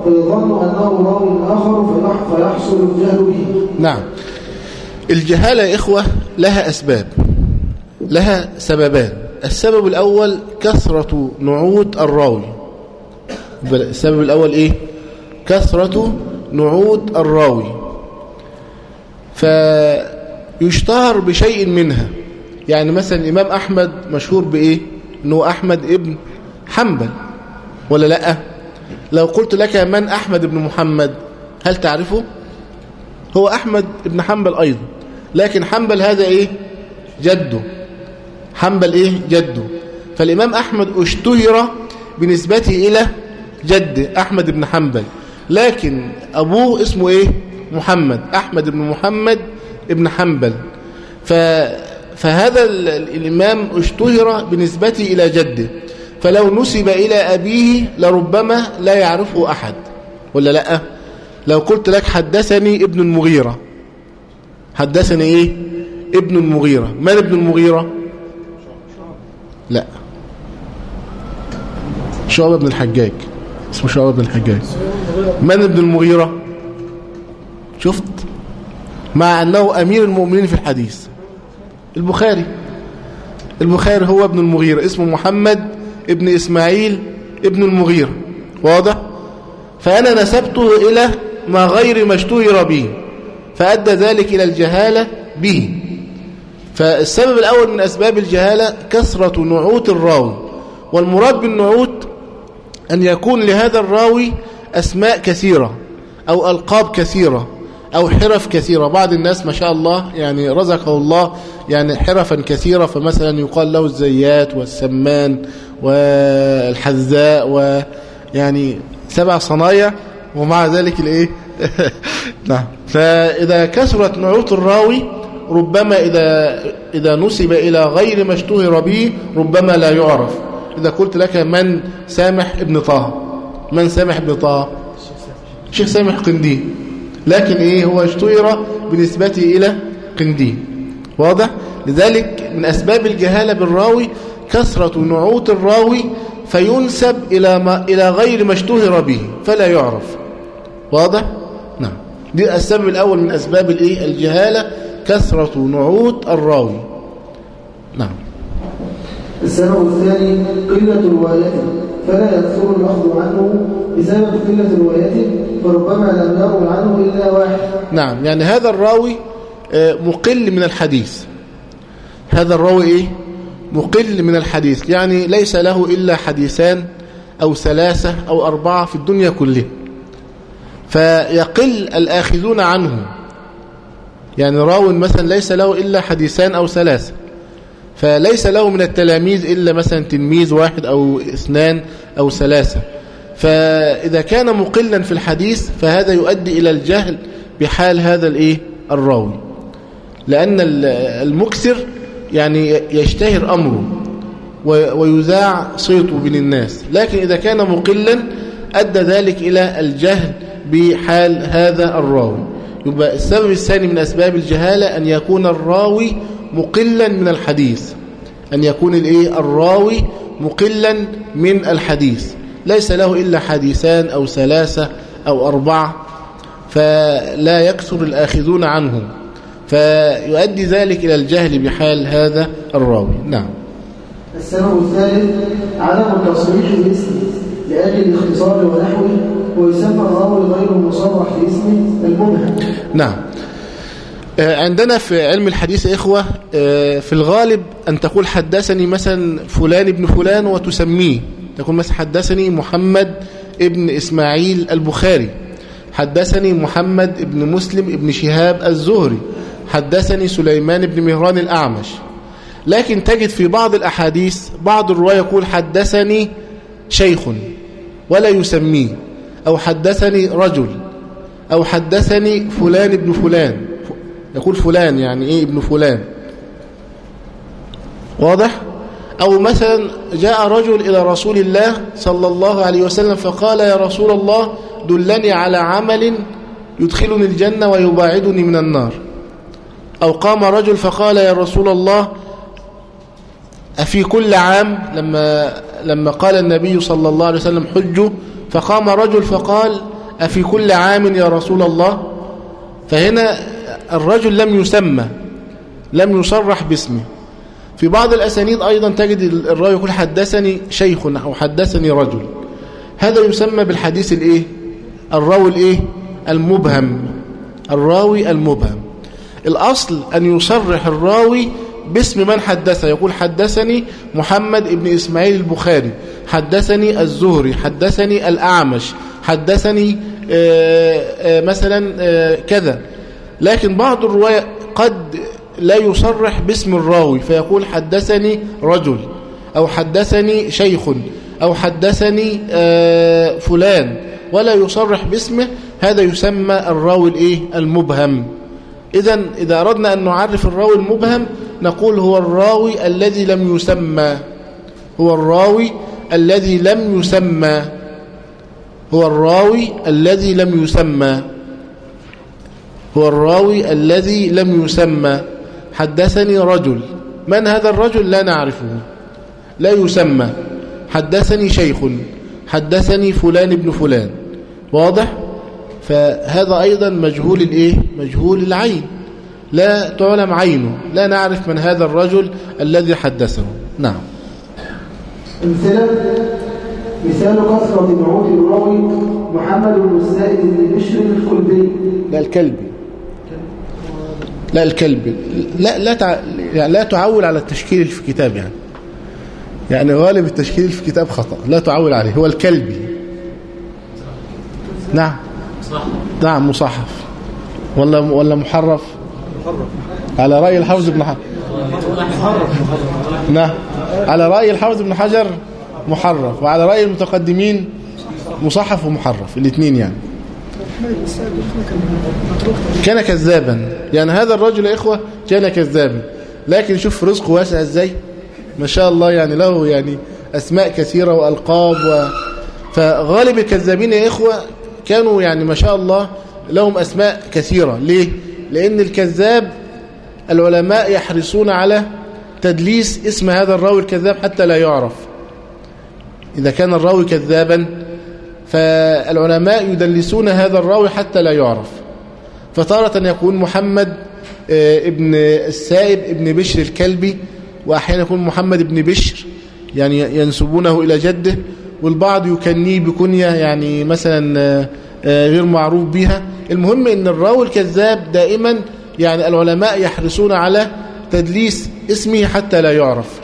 فيظن أنه راوي آخر فيح- فيحصل الجهل به. نعم. الجهالة يا إخوة لها أسباب. لها سببان. السبب الأول كثرة نعوت الراوي. السبب الأول إيه؟ كثرة نعوت الراوي. فيشتهر بشيء منها. يعني مثلا الإمام أحمد مشهور بإيه؟ أنه أحمد ابن حنبل. ولا لأ؟ لو قلت لك من أحمد بن محمد هل تعرفه؟ هو أحمد بن حنبل أيضا. لكن حنبل هذا إيه؟ جده. حنبل إيه؟ جده. فالإمام أحمد أشتهر بنسبته إلى جد أحمد بن حنبل. لكن أبوه اسمه إيه؟ محمد أحمد بن محمد ابن حنبل. ف فهذا ال- ال- الإمام أشتهر بنسبته إلى جده. فلو نسب إلى أبيه لربما لا يعرفه أحد. ولا لأ؟ لو قلت لك حدثني ابن المغيرة. حدثني إيه؟ ابن المغيرة. من ابن المغيرة؟ لا. شعبة بن الحجاج. اسمه شعبة بن الحجاج. من ابن المغيرة؟ شفت؟ مع أنه أمير المؤمنين في الحديث. البخاري. البخاري هو ابن المغيرة. اسمه محمد ابن إسماعيل ابن المغيرة. واضح؟ فأنا نسبته إلى ما غير ما اشتهر به. فأدى ذلك إلى الجهالة به. فالسبب الأول من أسباب الجهالة كثرة نعوت الراوي والمراد بالنعوت أن يكون لهذا الراوي أسماء كثيرة أو ألقاب كثيرة أو حرف كثيرة. بعض الناس ما شاء الله يعني رزقه الله يعني حرفا كثيرة. فمثلا يقال له الزيات والسمان والحذاء ويعني سبع صنايع ومع ذلك الإيه؟ نعم. فإذا كثرت نعوت الراوي ربما إذا إذا نسب إلى غير ما اشتهر به ربما لا يعرف. إذا قلت لك من سامح ابن طه؟ من سامح ابن طه؟ شيخ سامح قندي. لكن إيه هو اشتهر بنسبته إلى قندي. واضح؟ لذلك من أسباب الجهالة بالراوي كثرة نعوت الراوي فينسب إلى, ما إلى غير ما اشتهر به فلا يعرف. واضح؟ نعم. دي السبب الأول من أسباب الجهالة كثرة نعوت الراوي. نعم. السبب الثاني قلة روايته فلا يكثر الأخذ عنه بسبب قلة روايته فربما لم يروي عنه إلا واحد. نعم. يعني هذا الراوي آه، مقل من الحديث. هذا الراوي إيه؟ مقل من الحديث. يعني ليس له إلا حديثان أو ثلاثة أو أربعة في الدنيا كلها. فيقل الآخذون عنه. يعني راو مثلا ليس له إلا حديثان أو ثلاثة فليس له من التلاميذ إلا مثلا تلميذ واحد أو اثنان أو ثلاثة. فإذا كان مقلا في الحديث فهذا يؤدي إلى الجهل بحال هذا الإيه؟ الراوي. لأن المكسر يعني يشتهر أمره ويذاع صيته بين الناس لكن إذا كان مقلا أدى ذلك إلى الجهل بحال هذا الراوي. يبقى السبب الثاني من أسباب الجهالة أن يكون الراوي مقلا من الحديث. أن يكون الإيه؟ الراوي مقلا من الحديث. ليس له إلا حديثان أو ثلاثة أو أربعة فلا يكثر الآخذون عنه فيؤدي ذلك إلى الجهل بحال هذا الراوي. نعم. السبب الثالث عدم التصريح باسمه لأجل الاختصار ونحوه. ويسمى الراوي غير مصرح باسمه المبهم نعم. آه، عندنا في علم الحديث إخوة آه، في الغالب أن تقول حدثني مثلا فلان ابن فلان وتسميه. تقول مثلا حدثني محمد ابن إسماعيل البخاري. حدثني محمد ابن مسلم ابن شهاب الزهري. حدثني سليمان بن مهران الأعمش. لكن تجد في بعض الأحاديث بعض الرواية يقول حدثني شيخ ولا يسميه. أو حدثني رجل أو حدثني فلان ابن فلان. يقول فلان يعني إيه ابن فلان؟ واضح؟ أو مثلا جاء رجل إلى رسول الله صلى الله عليه وسلم فقال يا رسول الله دلني على عمل يدخلني الجنة ويباعدني من النار. أو قام رجل فقال يا رسول الله أفي كل عام لما لما قال النبي صلى الله عليه وسلم حجه فقام رجل فقال أفي كل عام يا رسول الله؟ فهنا الرجل لم يسمى لم يصرح باسمه. في بعض الأسانيد أيضا تجد الراوي يقول حدثني شيخ أو حدثني رجل. هذا يسمى بالحديث الإيه؟ الراوي الإيه؟ المبهم. الراوي المبهم. الأصل أن يصرح الراوي باسم من حدثه. يقول حدثني محمد ابن إسماعيل البخاري. حدثني الزهري حدثني الأعمش حدثني آآ آآ مثلا آآ كذا. لكن بعض الرواية قد لا يصرح باسم الراوي فيقول حدثني رجل أو حدثني شيخ أو حدثني فلان ولا يصرح باسمه. هذا يسمى الراوي الإيه؟ المبهم. إذا إذا أردنا أن نعرف الراوي المبهم نقول هو الراوي الذي لم يسمى هو الراوي الذي لم يسمى هو الراوي الذي لم يسمى. هو الراوي الذي لم يسمى. حدثني رجل. من هذا الرجل؟ لا نعرفه. لا يسمى. حدثني شيخ. حدثني فلان ابن فلان. واضح؟ فهذا أيضا مجهول الإيه؟ مجهول العين. لا تعلم عينه. لا نعرف من هذا الرجل الذي حدثه. نعم. امثلة. مثال كثرة نعوت الراوي محمد بن السائد بن بشر الكلبي لا الكلبي لا الكلبي لا لا تع... يعني لا تعول على التشكيل في كتاب يعني. يعني غالب التشكيل في كتاب خطأ. لا تعول عليه. هو الكلبي نعم. نعم مصحف. ولا ولا محرف؟ على رأي الحافظ ابن حجر نعم. على رأي الحافظ ابن حجر محرف وعلى رأي المتقدمين مصحف ومحرف الاثنين يعني. كان كذابا. يعني هذا الرجل يا إخوة كان كذابا. لكن شوف رزقه واسع إزاي؟ ما شاء الله يعني له يعني أسماء كثيرة وألقاب و... فغالب الكذابين يا إخوة كانوا يعني ما شاء الله لهم أسماء كثيرة. ليه؟ لأن الكذاب العلماء يحرصون على تدليس اسم هذا الراوي الكذاب حتى لا يعرف. إذا كان الراوي كذابا فالعلماء يدلسون هذا الراوي حتى لا يعرف. فتارة يكون محمد آه، ابن السائب ابن بشر الكلبي وأحيانا يكون محمد ابن بشر يعني ينسبونه إلى جده والبعض يكنيه بكنية يعني مثلا آه، آه، غير معروف بها المهم إن الراوي الكذاب دائما يعني العلماء يحرصون على تدليس اسمه حتى لا يعرف.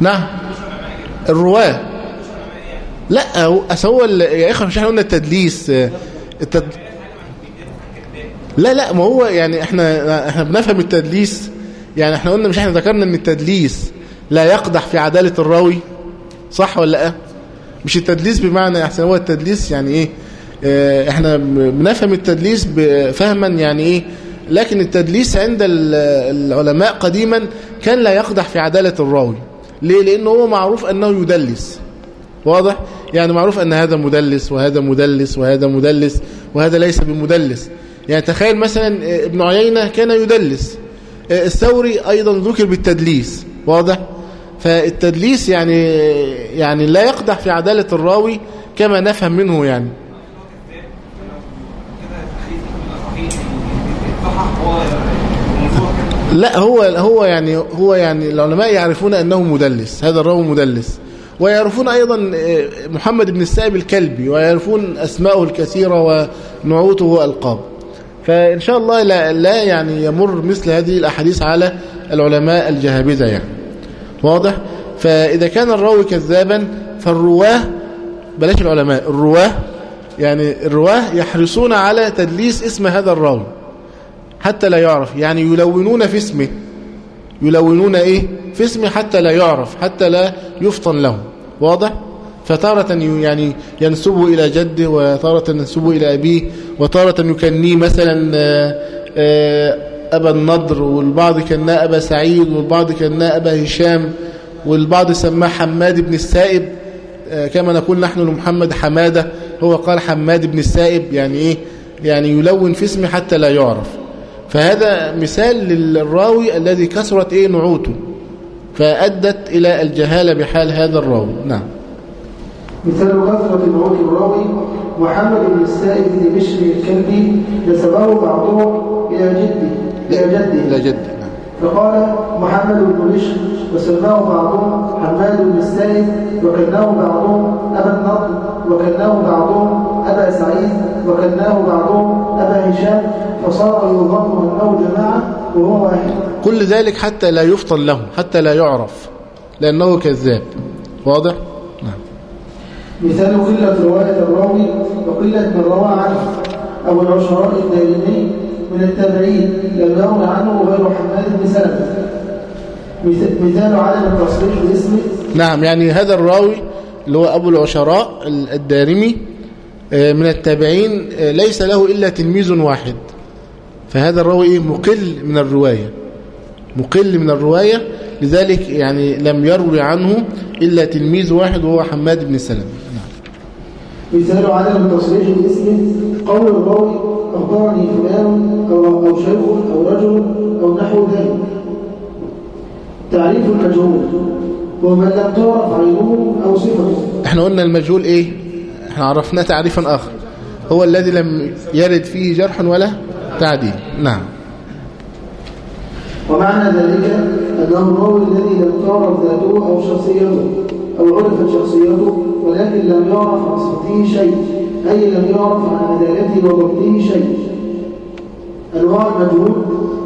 نعم. الرواة. لا هو يا اخوان مش إحنا قلنا التدليس آه، التد... لا لا ما هو يعني إحنا إحنا بنفهم التدليس يعني إحنا قلنا مش إحنا ذكرنا إن التدليس لا يقدح في عدالة الراوي صح ولا لأ؟ مش التدليس بمعنى احسن هو التدليس يعني إيه؟ آه إحنا بنفهم التدليس فهما يعني إيه؟ لكن التدليس عند ال- العلماء قديما كان لا يقدح في عدالة الراوي. ليه؟ لأنه هو معروف أنه يدلس. واضح؟ يعني معروف أن هذا مدلس وهذا مدلس وهذا مدلس وهذا ليس بمدلس. يعني تخيل مثلا آه، ابن عيينة كان يدلس. آه، الثوري أيضا ذكر بالتدليس. واضح؟ فالتدليس يعني يعني لا يقدح في عدالة الراوي كما نفهم منه يعني. لا هو هو يعني هو يعني العلماء يعرفون أنه مدلس هذا الراوي مدلس. ويعرفون أيضا آه، محمد بن السائب الكلبي ويعرفون اسماءه الكثيرة ونعوته والقاب فإن شاء الله لا, لا يعني يمر مثل هذه الأحاديث على العلماء الجهابذة يعني. واضح؟ فإذا كان الراوي كذابا فالرواة بلاش العلماء الرواة يعني الرواة يحرصون على تدليس اسم هذا الراوي. حتى لا يعرف. يعني يلونون في اسمه. يلونون إيه؟ في اسمه حتى لا يعرف حتى لا يفطن له. واضح؟ فتارة يعني ينسبه إلى جده وتارة ينسبه إلى أبيه وتارة يكنيه مثلا آه، آه، أبا النضر والبعض كناه أبا سعيد والبعض كناه أبا هشام والبعض سماه حماد بن السائب. آه، كما نقول نحن لمحمد حمادة. هو قال حماد بن السائب يعني إيه؟ يعني يلون في اسمه حتى لا يعرف. فهذا مثال للراوي الذي كثرت إيه نعوته فأدت إلى الجهالة بحال هذا الراوي. نعم. مثال كثرة نعوت الراوي محمد بن السائب بن بشر الكلبي نسبه بعضهم إلى جده إلى جده. جد نعم. فقال محمد بن بشر وسماه بعضهم حماد بن السائب وكناه بعضهم أبا النضر وكناه بعضهم أبا سعيد وكناه بعضهم أبا هشام فصار يظن أنه جماعة وهو واحد. كل ذلك حتى لا يفطن له حتى لا يعرف لأنه كذاب. واضح؟ نعم. مثال قلة رواية الراوي وقلة من روى عنه أو العشراء الدارمي من التابعين لم يروي عنه غير حماد بن سلمة. مثال عدم التصريح باسمه نعم يعني هذا الراوي اللي هو أبو العشراء الدارمي آه، من التابعين آه، ليس له إلا تلميذ واحد فهذا الراوي إيه؟ مقل من الرواية مقل من الرواية لذلك يعني لم يروي عنه إلا تلميذ واحد وهو حماد بن سلمة نعم. مثال عدم التصريح باسمه قول الراوي أخبرني فلان أو شيخ أو رجل أو نحو ذلك تعريف المجهول ومن لم تعرف عينه أو صفته. إحنا قلنا المجهول إيه؟ إحنا عرفناه تعريفا آخر. هو الذي لم يرد فيه جرح ولا تعديل. نعم. ومعنى ذلك أنه الراوي الذي لم تعرف ذاته أو شخصيته أو عرفت شخصيته ولكن لم يعرف عن صفته شيء أي لم يعرف عن عدالته وضبطه شيء. أنواع المجهول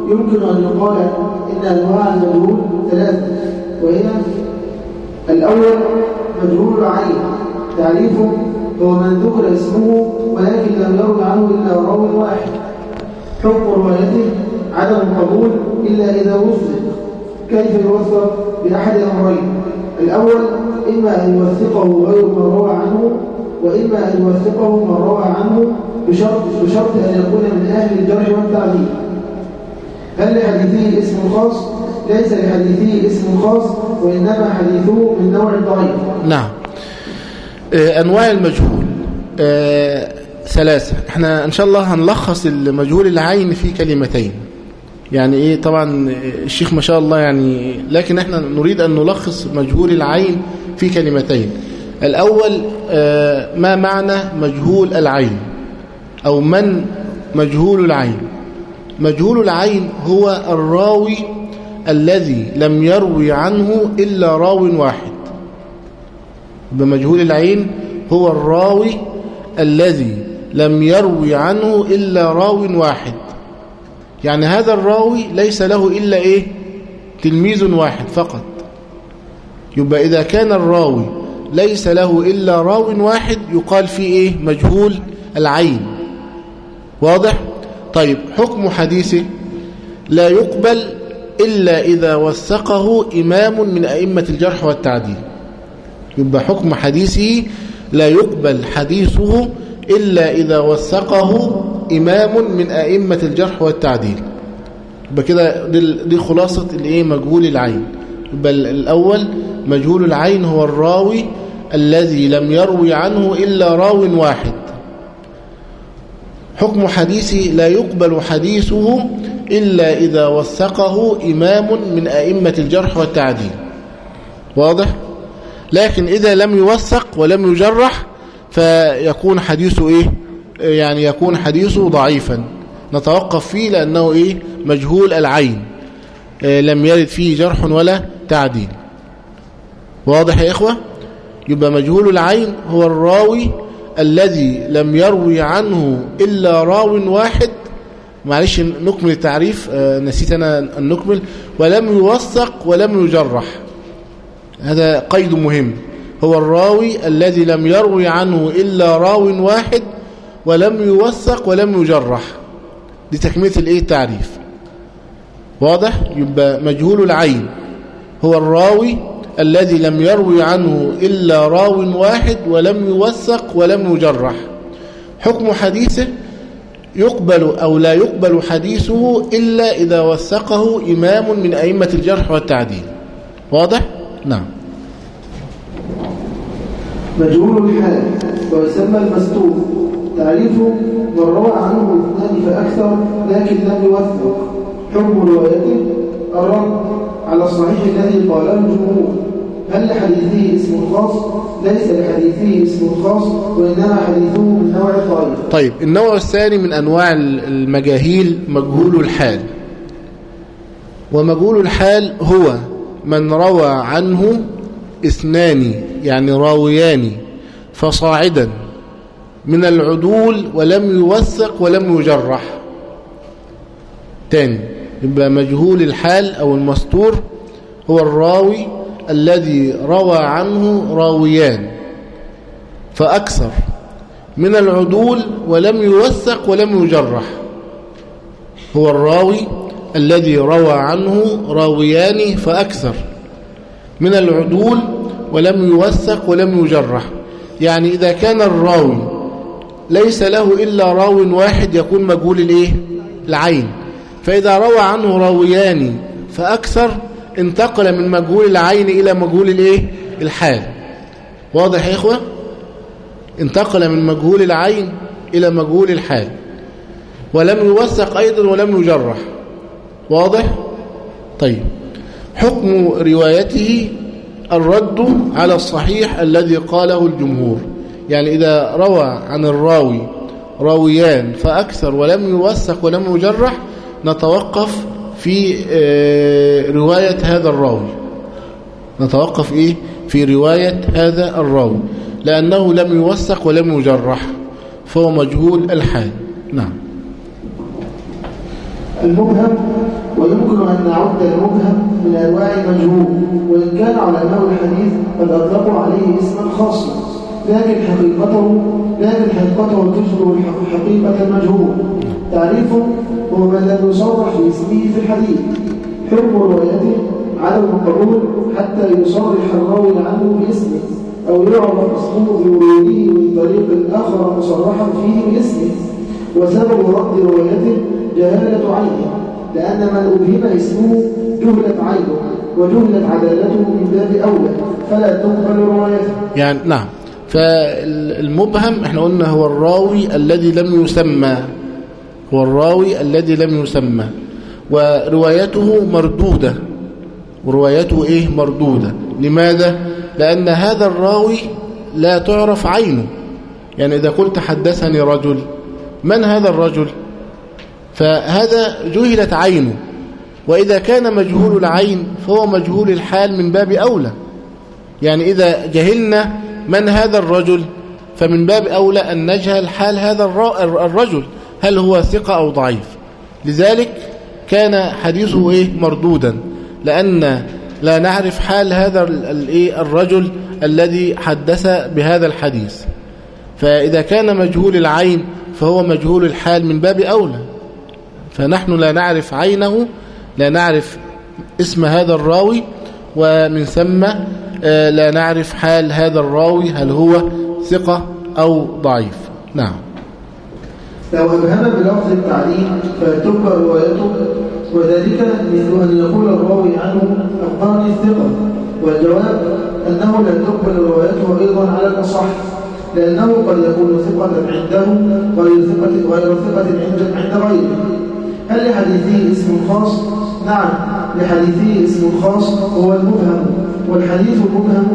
يمكن أن يقال إن أنواع المجهول ثلاثة وهي الأول مجهول العين. تعريفه هو من ذكر اسمه ولكن لم يروي عنه إلا راو واحد. حكم روايته عدم القبول إلا إذا وثق. كيف يوثق؟ بأحد الأمرين. الأول إما أن يوثقه غير من روى عنه وإما أن يوثقه من روى عنه بشرط, بشرط أن يكون من أهل الجرح والتعديل. هل لحديثه اسم خاص؟ ليس لحديثه اسم خاص وإنما حديثه من نوع ضعيف نعم. آه، أنواع المجهول. آه، ثلاثة. إحنا إن شاء الله هنلخص المجهول العين في كلمتين. يعني إيه؟ طبعا الشيخ ما شاء الله يعني لكن إحنا نريد أن نلخص مجهول العين في كلمتين. الأول آه، ما معنى مجهول العين؟ أو من مجهول العين؟ مجهول العين هو الراوي الذي لم يروي عنه إلا راو واحد. بمجهول العين هو الراوي الذي لم يروي عنه إلا راو واحد. يعني هذا الراوي ليس له إلا إيه؟ تلميذ واحد فقط. يبقى إذا كان الراوي ليس له إلا راو واحد يقال فيه إيه؟ مجهول العين. واضح؟ طيب حكم حديثه لا يقبل إلا إذا وثقه إمام من أئمة الجرح والتعديل. يبقى حكم حديثه لا يقبل حديثه إلا إذا وثقه إمام من أئمة الجرح والتعديل. يبقى كده دي خلاصة الإيه؟ مجهول العين. يبقى الأول مجهول العين هو الراوي الذي لم يروي عنه إلا راو واحد. حكم حديثه لا يقبل حديثه إلا إذا وثقه إمام من أئمة الجرح والتعديل واضح؟ لكن إذا لم يوثق ولم يجرح فيكون حديثه إيه؟ يعني يكون حديثه ضعيفا نتوقف فيه لأنه إيه؟ مجهول العين لم يرد فيه جرح ولا تعديل واضح يا إخوة؟ يبقى مجهول العين هو الراوي الذي لم يروي عنه إلا راو واحد. معلش نكمل التعريف. نسيت أنا أن نكمل ولم يوثق ولم يجرح. هذا قيد مهم. هو الراوي الذي لم يروي عنه إلا راو واحد ولم يوثق ولم يجرح. دي تكملة الإيه؟ التعريف. واضح؟ يبقى مجهول العين. هو الراوي الذي لم يروي عنه إلا راو واحد ولم يوثق ولم يجرح. حكم حديثه يقبل أو لا يقبل حديثه إلا إذا وثقه إمام من أئمة الجرح والتعديل. واضح؟ نعم. مجهول الحال ويسمى المستور. تعريفه من روى عنه اثنان فأكثر لكن لم يوثق. حكم روايته الرد على الصحيح الذي قاله الجمهور. هل لحديثه اسم خاص ليس لحديثه اسم خاص وإنما حديثه من نوع الطائف طيب النوع الثاني من أنواع المجاهيل مجهول الحال. ومجهول الحال هو من روى عنه اثنان يعني راويان فصاعدا من العدول ولم يوثق ولم يجرح. تاني يبقى مجهول الحال أو المستور هو الراوي الذي روى عنه راويان فأكثر من العدول ولم يوثق ولم يجرح. هو الراوي الذي روى عنه راويان فأكثر من العدول ولم يوثق ولم يجرح. يعني إذا كان الراوي ليس له إلا راو واحد يكون مجهول الإيه؟ العين. فإذا روى عنه راويان فأكثر انتقل من مجهول العين إلى مجهول الإيه؟ الحال واضح يا إخوة؟ انتقل من مجهول العين إلى مجهول الحال ولم يوثق أيضا ولم يجرح واضح؟ طيب حكم روايته الرد على الصحيح الذي قاله الجمهور يعني إذا روى عن الراوي راويان فأكثر ولم يوثق ولم يجرح نتوقف في رواية هذا الراوي. نتوقف إيه؟ في رواية هذا الراوي. لأنه لم يوثق ولم يجرح. فهو مجهول الحال. نعم. المبهم ويمكن أن نعد المبهم من أنواع المجهول وإن كان علماء الحديث قد أطلقوا عليه اسما خاصا. لكن حقيقته لكن حقيقته الح- حقيقة المجهول. تعريفه هو من لم يصرح باسمه في الحديث. حكم روايته عدم القبول حتى يصرح الراوي عنه باسمه أو يعرف اسمه بوروده من طريق آخر مصرحا فيه باسمه. وسبب رد روايته جهالة عينه لأن من أبهم اسمه جهلت عينه وجهلت عدالته من باب أولى فلا تقبل روايته. يعني نعم. فالمبهم إحنا قلنا هو الراوي الذي لم يسمى هو الراوي الذي لم يسمى. وروايته مردودة. وروايته إيه؟ مردودة. لماذا؟ لأن هذا الراوي لا تعرف عينه. يعني إذا قلت حدثني رجل من هذا الرجل؟ فهذا جهلت عينه. وإذا كان مجهول العين فهو مجهول الحال من باب أولى. يعني إذا جهلنا من هذا الرجل فمن باب أولى أن نجهل حال هذا الر- الرجل. هل هو ثقة أو ضعيف؟ لذلك كان حديثه إيه؟ مردودا لأن لا نعرف حال هذا إيه؟ الرجل الذي حدث بهذا الحديث. فإذا كان مجهول العين فهو مجهول الحال من باب أولى. فنحن لا نعرف عينه لا نعرف اسم هذا الراوي ومن ثم آه، لا نعرف حال هذا الراوي هل هو ثقة أو ضعيف. نعم. لو أبهم بلفظ التعليم فتبقى روايته وذلك مثل أن يقول الراوي عنه أخبرني الثقة. والجواب أنه لا تقبل روايته أيضا على الأصح لأنه قد يكون ثقة عنده غير ثقة غير ثقة عند غيره. هل لحديثه اسم خاص؟ نعم لحديثه اسم خاص هو المبهم والحديث المبهم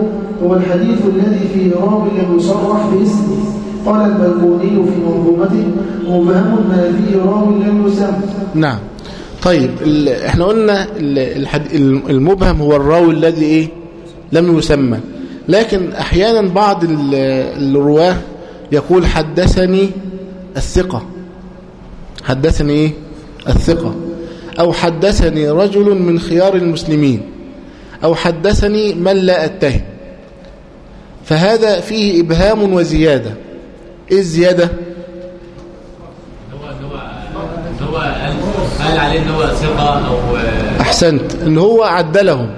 هو الحديث الذي فيه راوي لم يصرح باسمه. قال البلقوني في منظومته مبهم فيه راوي لم يسمى نعم. طيب إحنا قلنا المبهم هو الراوي الذي إيه؟ لم يسمى. لكن أحيانا بعض ال- الرواة يقول حدثني الثقة. حدثني إيه؟ الثقة. أو حدثني رجل من خيار المسلمين. أو حدثني من لا أتهم. فهذا فيه إبهام وزيادة. إيه الزيادة؟ هو قال عليه ان هو ثقة أو أحسنت. إن هو عدلهم.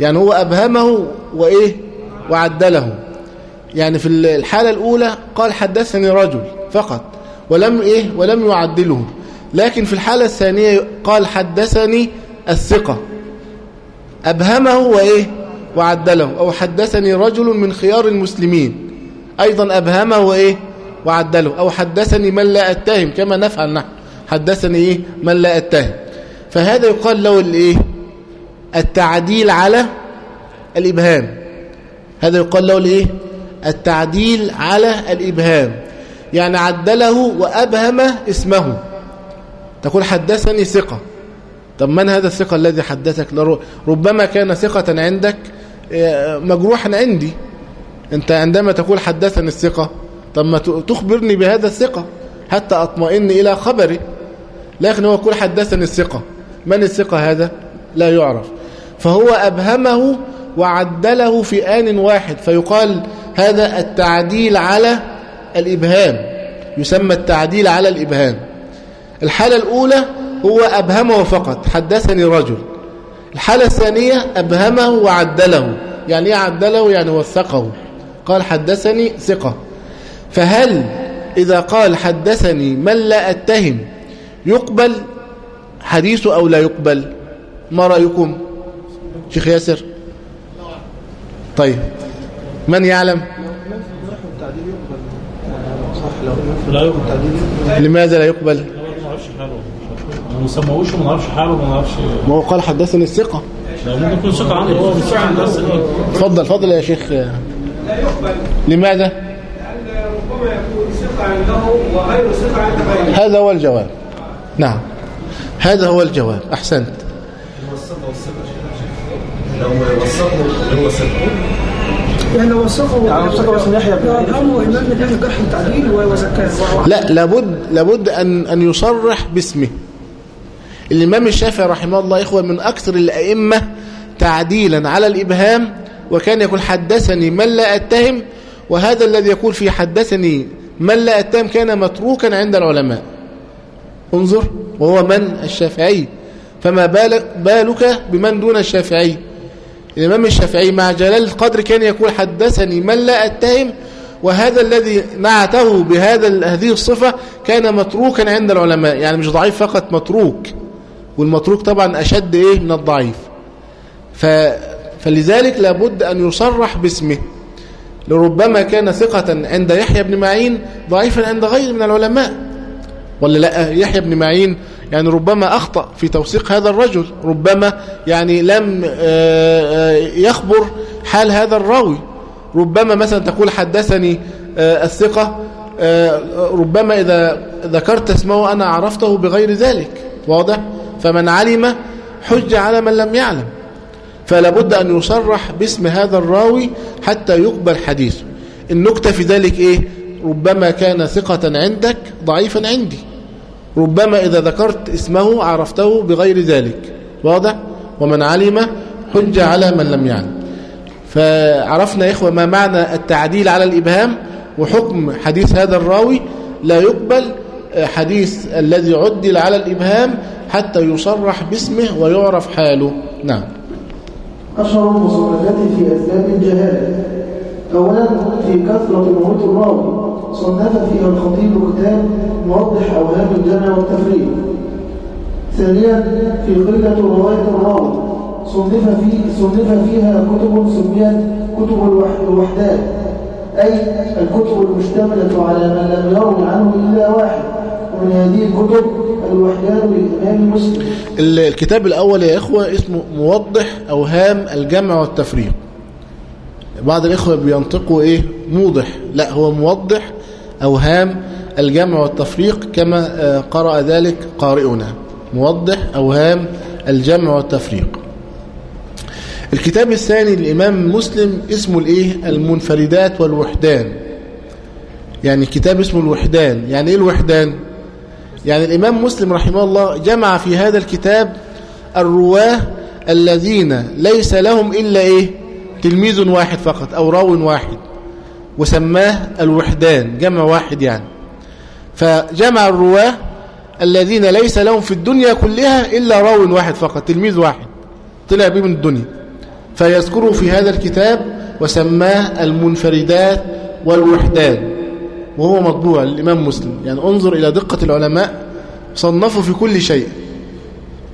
يعني هو أبهمه وإيه؟ وعدله يعني في الحالة الأولى قال حدثني رجل فقط ولم إيه؟ ولم يعدله. لكن في الحالة الثانية قال حدثني الثقة. أبهمه وإيه؟ وعدله أو حدثني رجل من خيار المسلمين. أيضا أبهمه وإيه؟ وعدله. أو حدثني من لا أتهم كما نفعل نحن. حدثني إيه؟ من لا أتهم. فهذا يقال له الإيه؟ التعديل على الإبهام. هذا يقال له الإيه؟ التعديل على الإبهام. يعني عدله وأبهم اسمه. تقول حدثني ثقة. طب من هذا الثقة الذي حدثك؟ ربما كان ثقة عندك آه، مجروحا عندي. انت عندما تقول حدثني الثقة طب ما تخبرني بهذا الثقة حتى أطمئن إلى خبره لكن هو يقول حدثني الثقة. من الثقة هذا؟ لا يعرف. فهو أبهمه وعدله في آن واحد فيقال هذا التعديل على الإبهام. يسمى التعديل على الإبهام. الحالة الأولى هو أبهمه فقط حدثني رجل. الحالة الثانية أبهمه وعدله. يعني إيه عدله؟ يعني وثقه. قال حدثني ثقة. فهل إذا قال حدثني من لا أتهم يقبل؟ حديثه أو لا يقبل؟ ما رأيكم؟ شيخ ياسر. طيب. من يعلم؟ لماذا لا يقبل؟ ما ما نعرفش حاله نعرفش. ما هو قال حدثني الثقة. لو ممكن يكون ثقة هو مش تفضل تفضل يا شيخ. لا يقبل. لماذا؟ لأن ربما يكون ثقة عنده وغير ثقة عند غيره. هذا هو الجواب. نعم. هذا هو الجواب. أحسنت. لو وثقه يعني يعني باسم يحيى بن والتعديل وزكاه لا لابد لابد أن أن يصرح باسمه. الإمام الشافعي رحمه الله إخوة من أكثر الأئمة تعديلا على الإبهام وكان يقول حدثني من لا أتهم وهذا الذي يقول في حدثني من لا أتهم كان متروكا عند العلماء. انظر وهو من؟ الشافعي. فما بالك, بالك بمن دون الشافعي؟ الإمام الشافعي مع جلال القدر كان يقول حدثني من لا أتهم وهذا الذي نعته بهذا هذه الصفة كان متروكا عند العلماء. يعني مش ضعيف فقط متروك. والمتروك طبعا أشد إيه؟ من الضعيف. فلذلك لابد أن يصرح باسمه. لربما كان ثقة عند يحيى بن معين ضعيفا عند غير من العلماء. ولا لا يحيى بن معين يعني ربما أخطأ في توثيق هذا الرجل. ربما يعني لم آه، آه، يخبر حال هذا الراوي. ربما مثلا تقول حدثني آه، الثقة ربما إذا ذكرت اسمه أنا عرفته بغير ذلك. واضح؟ فمن علم حج على من لم يعلم. فلا بد أن يصرح باسم هذا الراوي حتى يقبل حديثه. النكتة في ذلك إيه؟ ربما كان ثقة عندك ضعيفا عندي. ربما إذا ذكرت اسمه عرفته بغير ذلك. واضح؟ ومن علم حج على من لم يعلم. فعرفنا يا إخوة ما معنى التعديل على الإبهام وحكم حديث هذا الراوي. لا يقبل حديث الذي عدل على الإبهام حتى يصرح باسمه ويعرف حاله. نعم. أشهر المصنفات في أسباب الجهالة. أولا في كثرة موت الراوي. صنف فيها الخطيب كتاب موضح أوهام الجمع والتفريق. ثانيا في قلة رواية الراوي. صنف, في صنف فيها كتب سميت كتب الوح- الوحدات. أي الكتب المشتملة على من لم يروي عنه إلا واحد. ومن هذه الكتب الوحدات للإمام مسلم. ال- الكتاب الأول يا إخوة اسمه موضح أوهام الجمع والتفريق. بعض الإخوة بينطقوا إيه؟ موضح. لا هو موضح أوهام الجمع والتفريق كما آه، قرأ ذلك قارئنا. موضح أوهام الجمع والتفريق. الكتاب الثاني للإمام مسلم اسمه الإيه؟ المنفردات والوحدان. يعني كتاب اسمه الوحدان. يعني إيه الوحدان؟ يعني الإمام مسلم رحمه الله جمع في هذا الكتاب الرواة الذين ليس لهم إلا إيه؟ تلميذ واحد فقط أو راو واحد وسماه الوحدان جمع واحد يعني. فجمع الرواة الذين ليس لهم في الدنيا كلها إلا راو واحد فقط تلميذ واحد طلع بيه من الدنيا. فيذكره في هذا الكتاب وسماه المنفردات والوحدان. وهو مطبوع للإمام مسلم. يعني انظر إلى دقة العلماء صنفوا في كل شيء.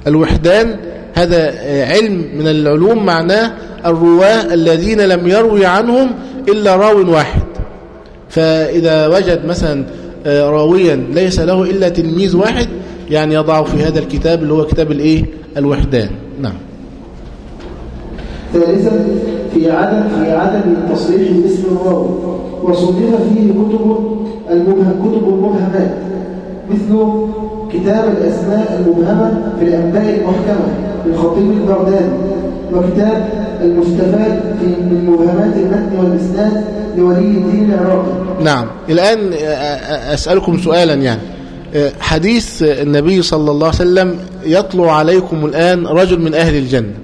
الوحدان هذا علم من العلوم معناه الرواة الذين لم يروي عنهم إلا راو واحد. فإذا وجد مثلا راويا ليس له إلا تلميذ واحد يعني يضعه في هذا الكتاب اللي هو كتاب الإيه؟ الوحدان. نعم. ثالثا في عدم في عدم التصريح باسم الراوي. وصنف فيه كتب المبهم كتب المبهمات. مثل كتاب الأسماء المبهمة في الأنباء المحكمة للخطيب البغدادي وكتاب المستفاد في من مبهمات المتن والإسناد لولي الدين العراقي. نعم. الآن أسألكم سؤالا يعني. حديث النبي صلى الله عليه وسلم يطلع عليكم الآن رجل من أهل الجنة.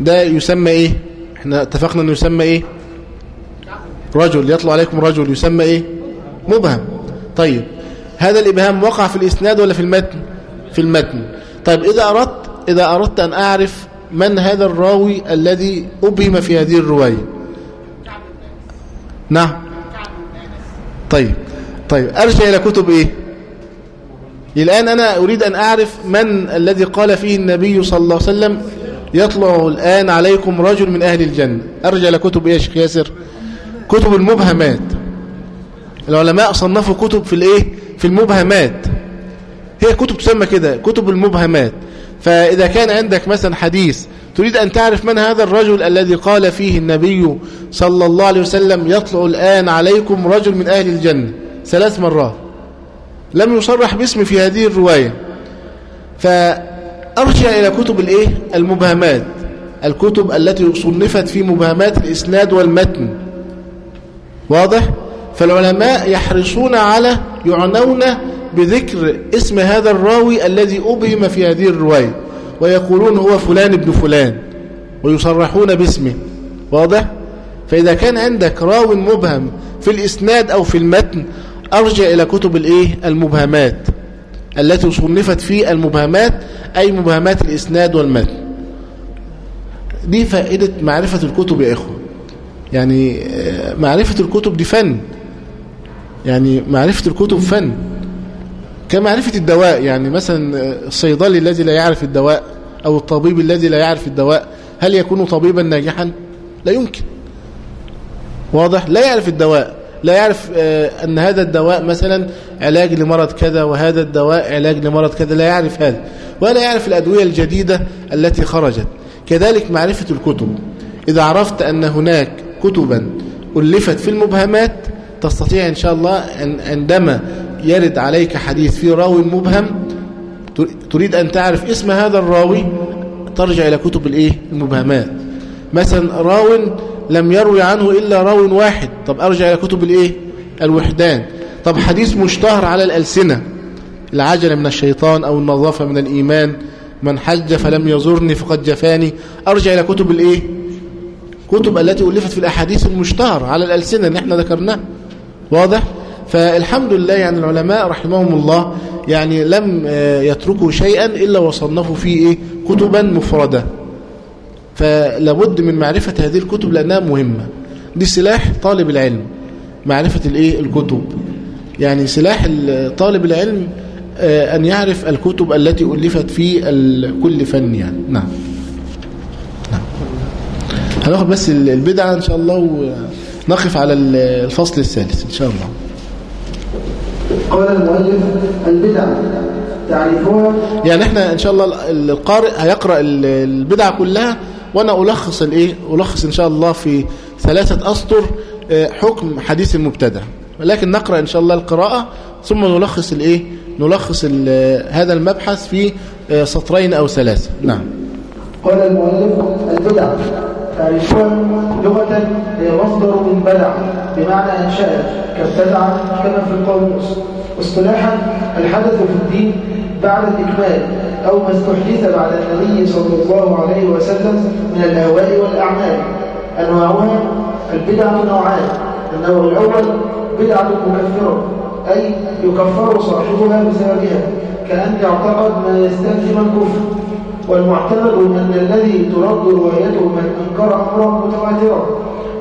ده يسمى إيه؟ إحنا اتفقنا أنه يسمى إيه؟ رجل يطلع عليكم رجل يسمى إيه؟ مبهم. طيب هذا الإبهام وقع في الإسناد ولا في المتن؟ في المتن. طيب إذا أردت إذا أردت أن أعرف من هذا الراوي الذي أبهم في هذه الرواية. نعم. طيب طيب أرجع إلى كتب إيه؟ الآن أنا أريد أن أعرف من الذي قال فيه النبي صلى الله عليه وسلم يطلع الآن عليكم رجل من أهل الجنة. أرجع إلى كتب إيه شيخ ياسر؟ كتب المبهمات. العلماء صنفوا كتب في الإيه؟ في المبهمات. هي كتب تسمى كده كتب المبهمات. فإذا كان عندك مثلا حديث تريد أن تعرف من هذا الرجل الذي قال فيه النبي صلى الله عليه وسلم يطلع الآن عليكم رجل من أهل الجنة. ثلاث مرات. لم يصرح باسم في هذه الرواية. فأرجع إلى كتب الإيه المبهمات الكتب التي صنفت في مبهمات الإسناد والمتن واضح؟ فالعلماء يحرصون على يعنون بذكر اسم هذا الراوي الذي أبهم في هذه الرواية ويقولون هو فلان ابن فلان ويصرحون باسمه واضح؟ فإذا كان عندك راو مبهم في الإسناد أو في المتن أرجع إلى كتب الإيه؟ المبهمات التي صنفت في المبهمات أي مبهمات الإسناد والمتن. دي فائدة معرفة الكتب يا إخوة. يعني آه، معرفة الكتب دي فن. يعني معرفة الكتب فن. كمعرفة الدواء يعني مثلا آه، الصيدلي الذي لا يعرف الدواء أو الطبيب الذي لا يعرف الدواء هل يكون طبيبا ناجحا؟ لا يمكن. واضح؟ لا يعرف الدواء. لا يعرف آه، أن هذا الدواء مثلا علاج لمرض كذا وهذا الدواء علاج لمرض كذا لا يعرف هذا ولا يعرف الأدوية الجديدة التي خرجت. كذلك معرفة الكتب. إذا عرفت أن هناك كتبا ألفت في المبهمات تستطيع إن شاء الله أن عندما يرد عليك حديث في راوي مبهم تريد أن تعرف اسم هذا الراوي ترجع إلى كتب الإيه؟ المبهمات. مثلا راو لم يروي عنه إلا راو واحد. طب أرجع إلى كتب الإيه؟ الوحدان. طب حديث مشتهر على الألسنة. العجل من الشيطان أو النظافة من الإيمان. من حج فلم يزرني فقد جفاني. أرجع إلى كتب الإيه؟ كتب التي ألفت في الأحاديث المشتهر على الألسنة. اللي إحنا ذكرناها. واضح؟ فالحمد لله يعني العلماء رحمهم الله يعني لم آه، يتركوا شيئا إلا وصنفوا فيه إيه؟ كتبا مفردة. فلابد من معرفة هذه الكتب لأنها مهمة. دي سلاح طالب العلم معرفة الإيه؟ الكتب. يعني سلاح طالب العلم آه، أن يعرف الكتب التي ألفت في كل فن يعني. نعم. نعم. هناخد بس البدعة إن شاء الله ونقف على الفصل الثالث إن شاء الله. قال المؤلف البدعة. تعرفوها يعني إحنا إن شاء الله القارئ هيقرأ البدعة كلها وأنا الخص الايه الخص ان شاء الله في ثلاثة أسطر آه، حكم حديث المبتدع ولكن نقرأ إن شاء الله القراءة ثم نلخص الايه نلخص هذا المبحث في آه، سطرين أو ثلاثة. نعم. قال المؤلف البدع تعرفون لغة مصدر من بدع بمعنى إنشاء كابتدع كما في القاموس اصطلاحا الحدث في الدين بعد الإكمال أو ما استحدث بعد النبي صلى الله عليه وسلم من الأهواء والأعمال. أنواعها البدعة نوعان. النوع الأول بدعة مكفرة أي يكفر صاحبها بسببها كأن يعتقد ما يستلزم الكفر والمعتمد أن الذي ترد روايته من أنكر أمرا متواترا.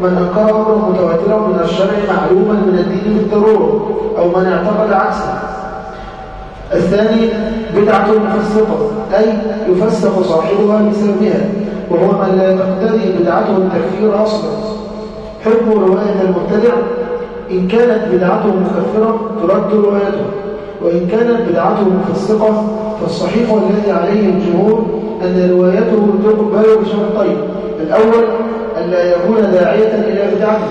من أنكر أمرا متواترا من الشرع معلوما من الدين بالضرورة أو من اعتقد عكسه. الثاني بدعة مفسقة أي يفسق صاحبها بسببها وهو من لا تقتضي بدعته التكفير أصلا. حكم رواية المبتدع إن كانت بدعته مكفرة ترد روايته وإن كانت بدعته مفسقة فالصحيح الذي عليه الجمهور أن روايته تقبل بشرطين الأول ألا يكون داعية إلى بدعته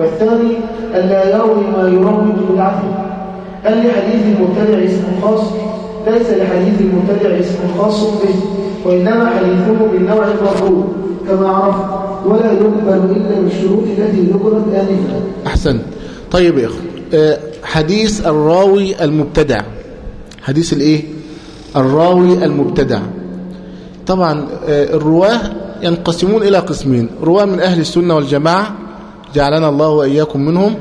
والثاني ألا يروي ما يروي ببدعته هل لحديث المبتدع اسم خاص ليس لحديث المبتدع اسم خاص به وإنما حديثه بالنوع المرفوض كما عرف ولا يقبل إلا بالشروط التي ذكرت آنفا. أحسن. طيب يا آه، حديث الراوي المبتدع. حديث الإيه؟ الراوي المبتدع. طبعا آه، الرواة ينقسمون إلى قسمين. رواة من أهل السنة والجماعة جعلنا الله وإياكم منهم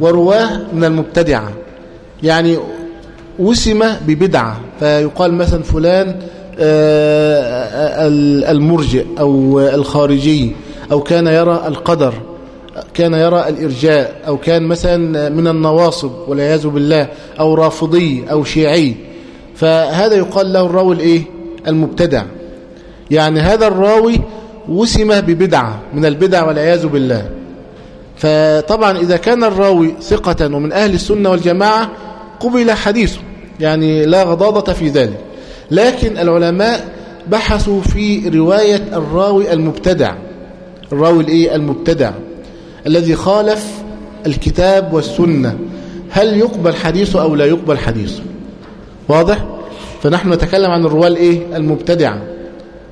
ورواه من المبتدعة. يعني وسم ببدعة. فيقال مثلا فلان آه، المرجئ أو الخارجي أو كان يرى القدر كان يرى الإرجاء أو كان مثلا من النواصب والعياذ بالله أو رافضي أو شيعي. فهذا يقال له الراوي الإيه؟ المبتدع. يعني هذا الراوي وسم ببدعة من البدع والعياذ بالله. فطبعا إذا كان الراوي ثقة ومن أهل السنة والجماعة قبل حديثه. يعني لا غضاضة في ذلك. لكن العلماء بحثوا في رواية الراوي المبتدع. الراوي الإيه؟ المبتدع. الذي خالف الكتاب والسنة. هل يقبل حديثه أو لا يقبل حديثه؟ واضح؟ فنحن نتكلم عن الرواة الإيه؟ المبتدعة.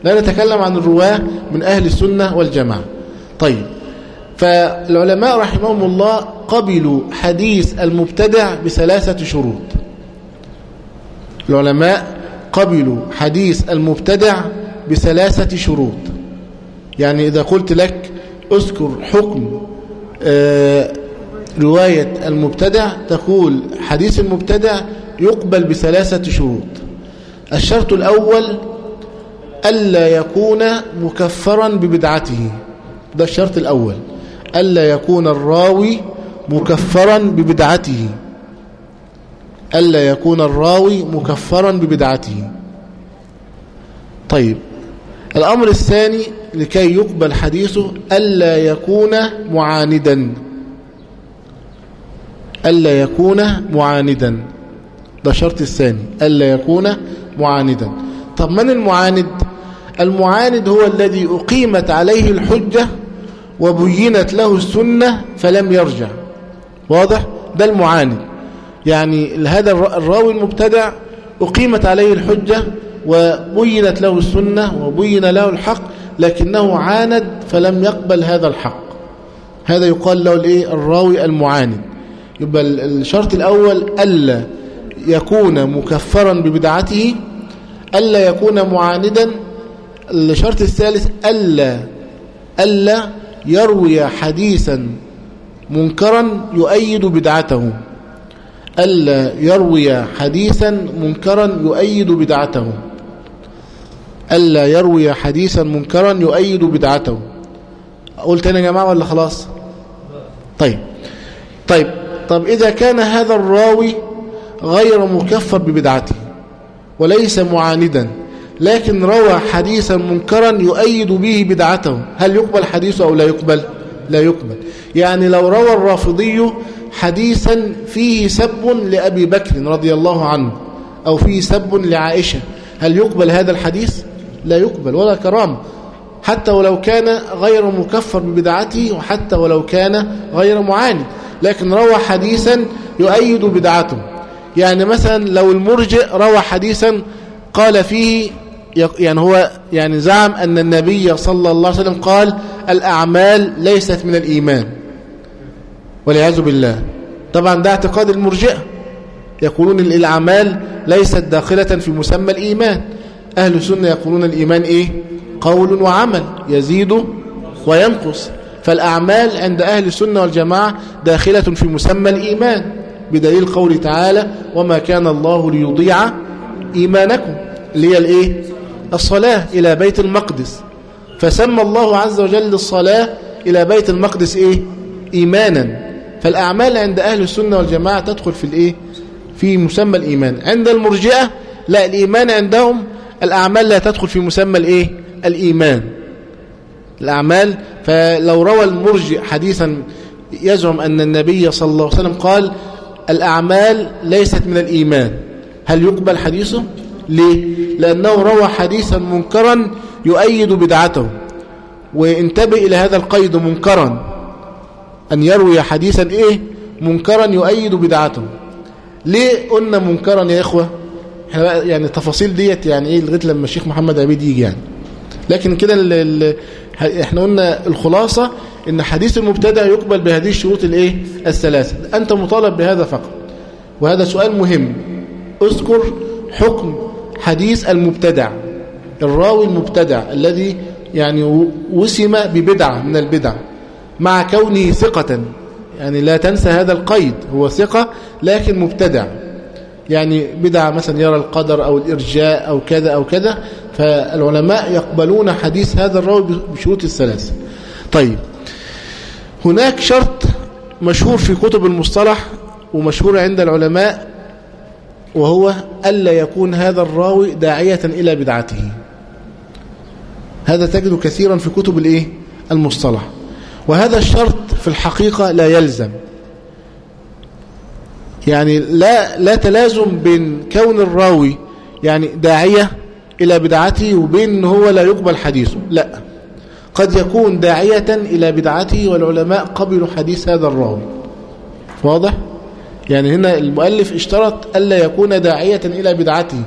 لا نتكلم عن الرواة من أهل السنة والجماعة. طيب. فالعلماء رحمهم الله قبلوا حديث المبتدع بثلاثة شروط. العلماء قبلوا حديث المبتدع بثلاثة شروط. يعني إذا قلت لك اذكر حكم آه رواية المبتدع تقول حديث المبتدع يقبل بثلاثة شروط. الشرط الأول ألا يكون مكفرا ببدعته. ده الشرط الأول. ألا يكون الراوي مكفرا ببدعته. ألا يكون الراوي مكفرا ببدعته. طيب الأمر الثاني لكي يقبل حديثه ألا يكون معاندا. ألا يكون معاندا. ده الشرط الثاني ألا يكون معاندا. طب من المعاند؟ المعاند هو الذي أقيمت عليه الحجة وبينت له السنة فلم يرجع. واضح؟ ده المعاند يعني هذا الراوي المبتدع أقيمت عليه الحجة وبينت له السنة وبين له الحق لكنه عاند فلم يقبل هذا الحق. هذا يقال له الإيه؟ الراوي المعاند يبقى الشرط الأول ألا يكون مكفرا ببدعته ألا يكون معاندا. الشرط الثالث ألا ألا يروي حديثا منكرا يؤيد بدعته. ألا يروي حديثا منكرا يؤيد بدعته. ألا يروي حديثا منكرا يؤيد بدعته. قلت أنا يا جماعة ولا خلاص؟ طيب. طيب. طب إذا كان هذا الراوي غير مكفر ببدعته وليس معاندا لكن روى حديثا منكرا يؤيد به بدعته هل يقبل حديثه أو لا يقبل؟ لا يقبل. يعني لو روى الرافضي حديثا فيه سب لأبي بكر رضي الله عنه أو فيه سب لعائشة هل يقبل هذا الحديث؟ لا يقبل ولا كرامة. حتى ولو كان غير مكفر ببدعته وحتى ولو كان غير معاند لكن روى حديثا يؤيد بدعته. يعني مثلا لو المرجئ روى حديثا قال فيه يعني هو يعني زعم أن النبي صلى الله عليه وسلم قال الأعمال ليست من الإيمان. والعياذ بالله. طبعا ده اعتقاد المرجئة. يقولون الأعمال ليست داخلة في مسمى الإيمان. أهل السنة يقولون الإيمان إيه؟ قول وعمل يزيد وينقص. فالأعمال عند أهل السنة والجماعة داخلة في مسمى الإيمان. بدليل قول تعالى وما كان الله ليضيع إيمانكم. اللي هي الإيه؟ الصلاة إلى بيت المقدس. فسمى الله عز وجل الصلاة إلى بيت المقدس إيه؟ إيمانا. فالأعمال عند أهل السنة والجماعة تدخل في الإيه؟ في مسمى الإيمان. عند المرجئة لا الإيمان عندهم الأعمال لا تدخل في مسمى الإيه؟ الإيمان. الأعمال فلو روى المرجئ حديثا يزعم أن النبي صلى الله عليه وسلم قال الأعمال ليست من الإيمان. هل يقبل حديثه؟ ليه؟ لأنه روى حديثا منكرا يؤيد بدعته. وانتبه إلى هذا القيد منكرا. أن يروي حديثا إيه؟ منكرا يؤيد بدعته. ليه قلنا منكرا يا إخوة؟ يعني التفاصيل ديت يعني إيه؟ لغاية لما الشيخ محمد عبيد يجي يعني. لكن كده إحنا قلنا الخلاصة إن حديث المبتدع يقبل بهذه الشروط الإيه؟ الثلاثة. أنت مطالب بهذا فقط. وهذا سؤال مهم. اذكر حكم حديث المبتدع الراوي المبتدع الذي يعني وسم ببدعة من البدع مع كونه ثقة. يعني لا تنسى هذا القيد هو ثقة لكن مبتدع. يعني بدعة مثلا يرى القدر أو الإرجاء أو كذا أو كذا فالعلماء يقبلون حديث هذا الراوي بشروط الثلاثة طيب هناك شرط مشهور في كتب المصطلح ومشهور عند العلماء وهو ألا يكون هذا الراوي داعية إلى بدعته. هذا تجد كثيرا في كتب الإيه؟ المصطلح. وهذا الشرط في الحقيقة لا يلزم. يعني لا لا تلازم بين كون الراوي يعني داعية إلى بدعته وبين هو لا يقبل حديثه. لا. قد يكون داعية إلى بدعته والعلماء قبلوا حديث هذا الراوي. واضح؟ يعني هنا المؤلف اشترط ألا يكون داعية إلى بدعته.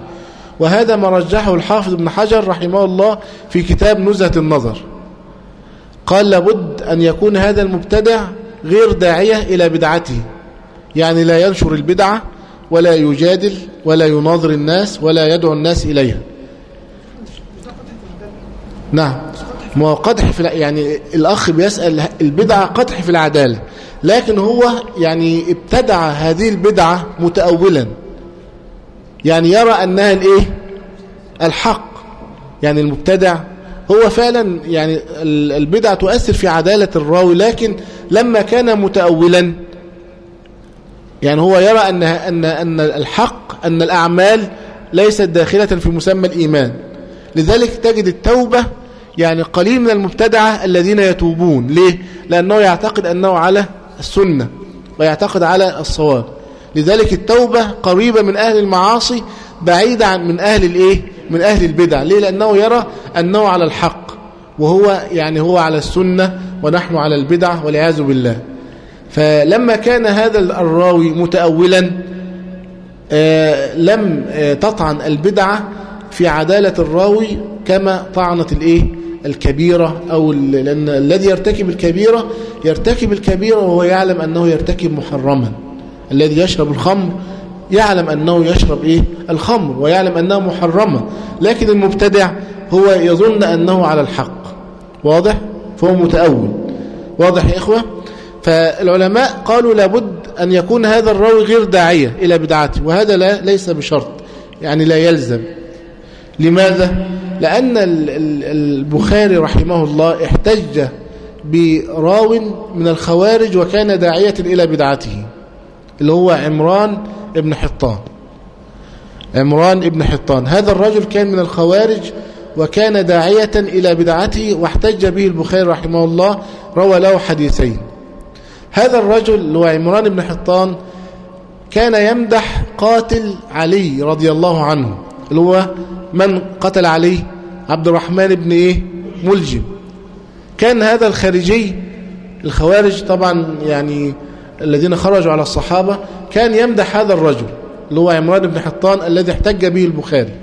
وهذا ما رجحه الحافظ ابن حجر رحمه الله في كتاب نزهة النظر. قال لابد أن يكون هذا المبتدع غير داعية إلى بدعته. يعني لا ينشر البدعة ولا يجادل ولا يناظر الناس ولا يدعو الناس إليها. نعم. ما هو قدح في يعني الأخ بيسأل البدعة قدح في العدالة. لكن هو يعني ابتدع هذه البدعة متأولا. يعني يرى أنها الإيه؟ الحق يعني المبتدع. هو فعلا يعني ال- البدعة تؤثر في عدالة الراوي لكن لما كان متأولا يعني هو يرى أن أن أن الحق أن الأعمال ليست داخلة في مسمى الإيمان. لذلك تجد التوبة يعني قليل من المبتدعة الذين يتوبون. ليه؟ لأنه يعتقد أنه على السنة ويعتقد على الصواب لذلك التوبة قريبة من أهل المعاصي بعيدة عن من أهل الإيه؟ من أهل البدع ليه؟ لأنه يرى أنه على الحق وهو يعني هو على السنة ونحن على البدع والعياذ بالله فلما كان هذا الراوي متأولا آه، لم آه، تطعن البدعة في عدالة الراوي كما طعنت الإيه الكبيرة أو لأن الذي يرتكب الكبيرة يرتكب الكبيرة وهو يعلم أنه يرتكب محرما. الذي يشرب الخمر يعلم أنه يشرب إيه؟ الخمر ويعلم أنه محرمة. لكن المبتدع هو يظن أنه على الحق. واضح؟ فهو متأول. واضح يا إخوة؟ فالعلماء قالوا لابد أن يكون هذا الراوي غير داعية إلى بدعته وهذا لا ليس بشرط. يعني لا يلزم. لماذا؟ لأن ال- ال- البخاري رحمه الله احتج براو من الخوارج وكان داعية إلى بدعته اللي هو عمران ابن حطان. عمران ابن حطان. هذا الرجل كان من الخوارج وكان داعية إلى بدعته واحتج به البخاري رحمه الله روى له حديثين. هذا الرجل اللي هو عمران بن حطان كان يمدح قاتل علي رضي الله عنه. اللي هو من قتل عليه عبد الرحمن بن إيه؟ ملجم. كان هذا الخارجي الخوارج طبعا يعني الذين خرجوا على الصحابة كان يمدح هذا الرجل اللي هو عمران بن حطان الذي احتج به البخاري.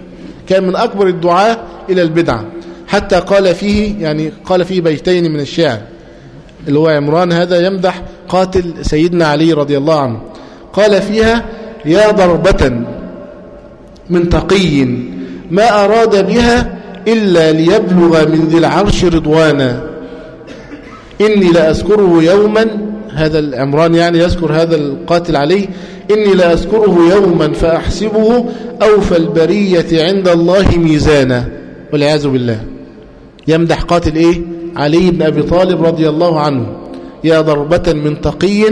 كان من أكبر الدعاة إلى البدعة. حتى قال فيه يعني قال فيه بيتين من الشعر. اللي هو عمران هذا يمدح قاتل سيدنا علي رضي الله عنه. قال فيها يا ضربة من تقي ما أراد بها إلا ليبلغ من ذي العرش رضوانا. إني لأذكره يوما هذا العمران يعني يذكر هذا القاتل عليه إني لأذكره يوما فأحسبه أوفى البرية عند الله ميزانا. والعياذ بالله. يمدح قاتل إيه؟ علي بن أبي طالب رضي الله عنه. يا ضربة من تقي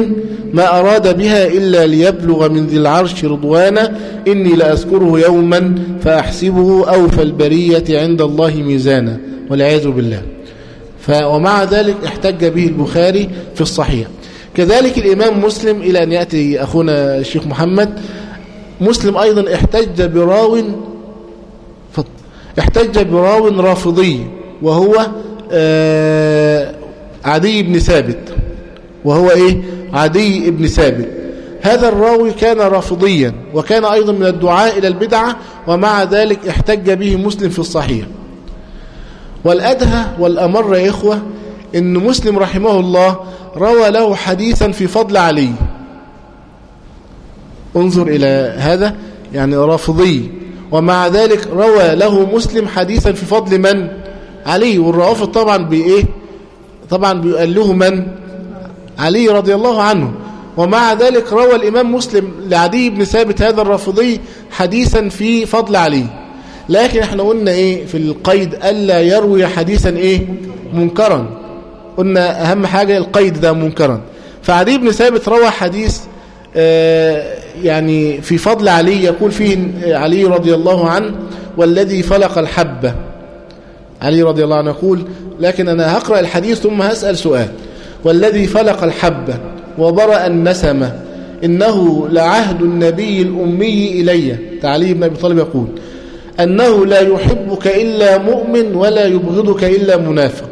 ما أراد بها إلا ليبلغ من ذي العرش رضوانا إني لأذكره يوما فأحسبه أوفى البرية عند الله ميزانا والعياذ بالله ومع ذلك احتج به البخاري في الصحيح كذلك الإمام مسلم إلى أن يأتي أخونا الشيخ محمد مسلم أيضا احتج براو. احتج براو رافضي وهو آه عدي بن ثابت وهو إيه؟ عدي بن ثابت. هذا الراوي كان رافضيا وكان أيضا من الدعاء إلى البدعة ومع ذلك احتج به مسلم في الصحيح. والأدهى والأمر يا إخوة إن مسلم رحمه الله روى له حديثا في فضل علي. انظر إلى هذا يعني رافضي. ومع ذلك روى له مسلم حديثا في فضل من؟ علي. والروافض طبعا بإيه؟ طبعا بيقال من؟ علي رضي الله عنه. ومع ذلك روى الإمام مسلم لعدي بن ثابت هذا الرافضي حديثا في فضل علي. لكن إحنا قلنا إيه في القيد ألا يروي حديثا إيه منكرا. قلنا أهم حاجة القيد ده منكرا. فعدي بن ثابت روى حديث آه يعني في فضل علي يقول فيه علي رضي الله عنه والذي فلق الحبة. علي رضي الله عنه يقول لكن أنا هقرأ الحديث ثم هسأل سؤال. والذي فلق الحبة وبرأ النسمة إنه لعهد النبي الأمي إلي. تعلي بن أبي طالب يقول أنه لا يحبك إلا مؤمن ولا يبغضك إلا منافق.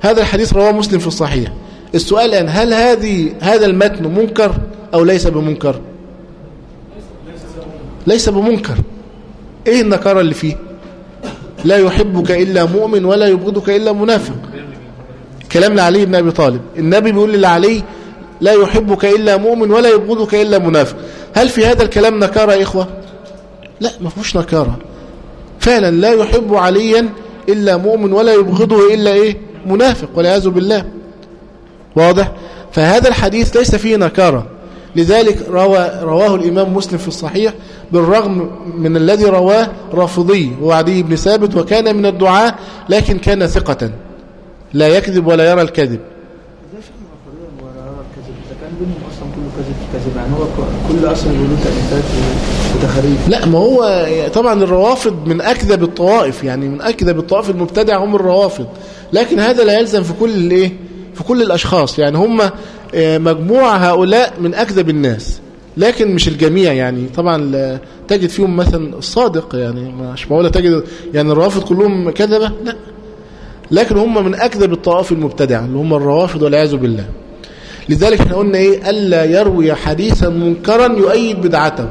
هذا الحديث رواه مسلم في الصحيح. السؤال الآن هل هذه هذا المتن منكر أو ليس بمنكر؟ ليس بمنكر. إيه النكارة اللي فيه؟ لا يحبك إلا مؤمن ولا يبغضك إلا منافق. كلام لعلي بن أبي طالب. النبي بيقول لعلي لا يحبك إلا مؤمن ولا يبغضك إلا منافق. هل في هذا الكلام نكارة يا إخوة؟ لا ما فيهوش نكارة. فعلا لا يحب عليا إلا مؤمن ولا يبغضه إلا إيه؟ منافق والعياذ بالله. واضح؟ فهذا الحديث ليس فيه نكارة. لذلك روى رواه الإمام مسلم في الصحيح بالرغم من الذي رواه رافضي هو عدي بن ثابت وكان من الدعاة لكن كان ثقة. لا يكذب ولا يرى الكذب. إزاي ولا الكذب ده كان بينهم أصلا كله كذب كذب يعني هو أصلا بيقولوا وتخاريف لا ما هو طبعا الروافض من أكذب الطوائف يعني من أكذب الطوائف المبتدع هم الروافض. لكن هذا لا يلزم في كل الايه في كل الأشخاص. يعني هم آه، مجموعة هؤلاء من أكذب الناس. لكن مش الجميع يعني طبعا تجد فيهم مثلا الصادق يعني مش معقولة تجد يعني الروافض كلهم كذبة؟ لا. لكن هم من أكذب الطوائف المبتدعة اللي هم الروافض والعياذ بالله. لذلك إحنا قلنا إيه؟ ألا يروي حديثا منكرا يؤيد بدعته.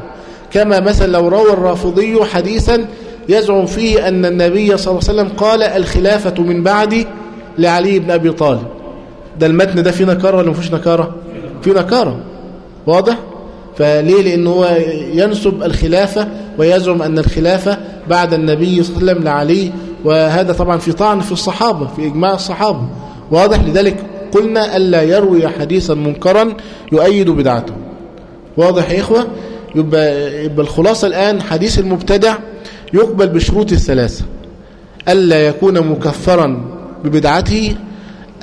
كما مثلا لو روى الرافضي حديثا يزعم فيه أن النبي صلى الله عليه وسلم قال الخلافة من بعدي لعلي بن أبي طالب. ده المتن ده فيه نكارة ولا مفيش نكارة؟ فيه نكارة. واضح؟ فليه؟ لأنه هو ينسب الخلافة ويزعم أن الخلافة بعد النبي صلى الله عليه وسلم لعلي وهذا طبعا في طعن في الصحابة في إجماع الصحابة. واضح لذلك قلنا ألا يروي حديثا منكرا يؤيد بدعته. واضح يا إخوة؟ يبقى, يبقى الخلاصة الآن حديث المبتدع يقبل بشروط الثلاثة. ألا يكون مكفرا ببدعته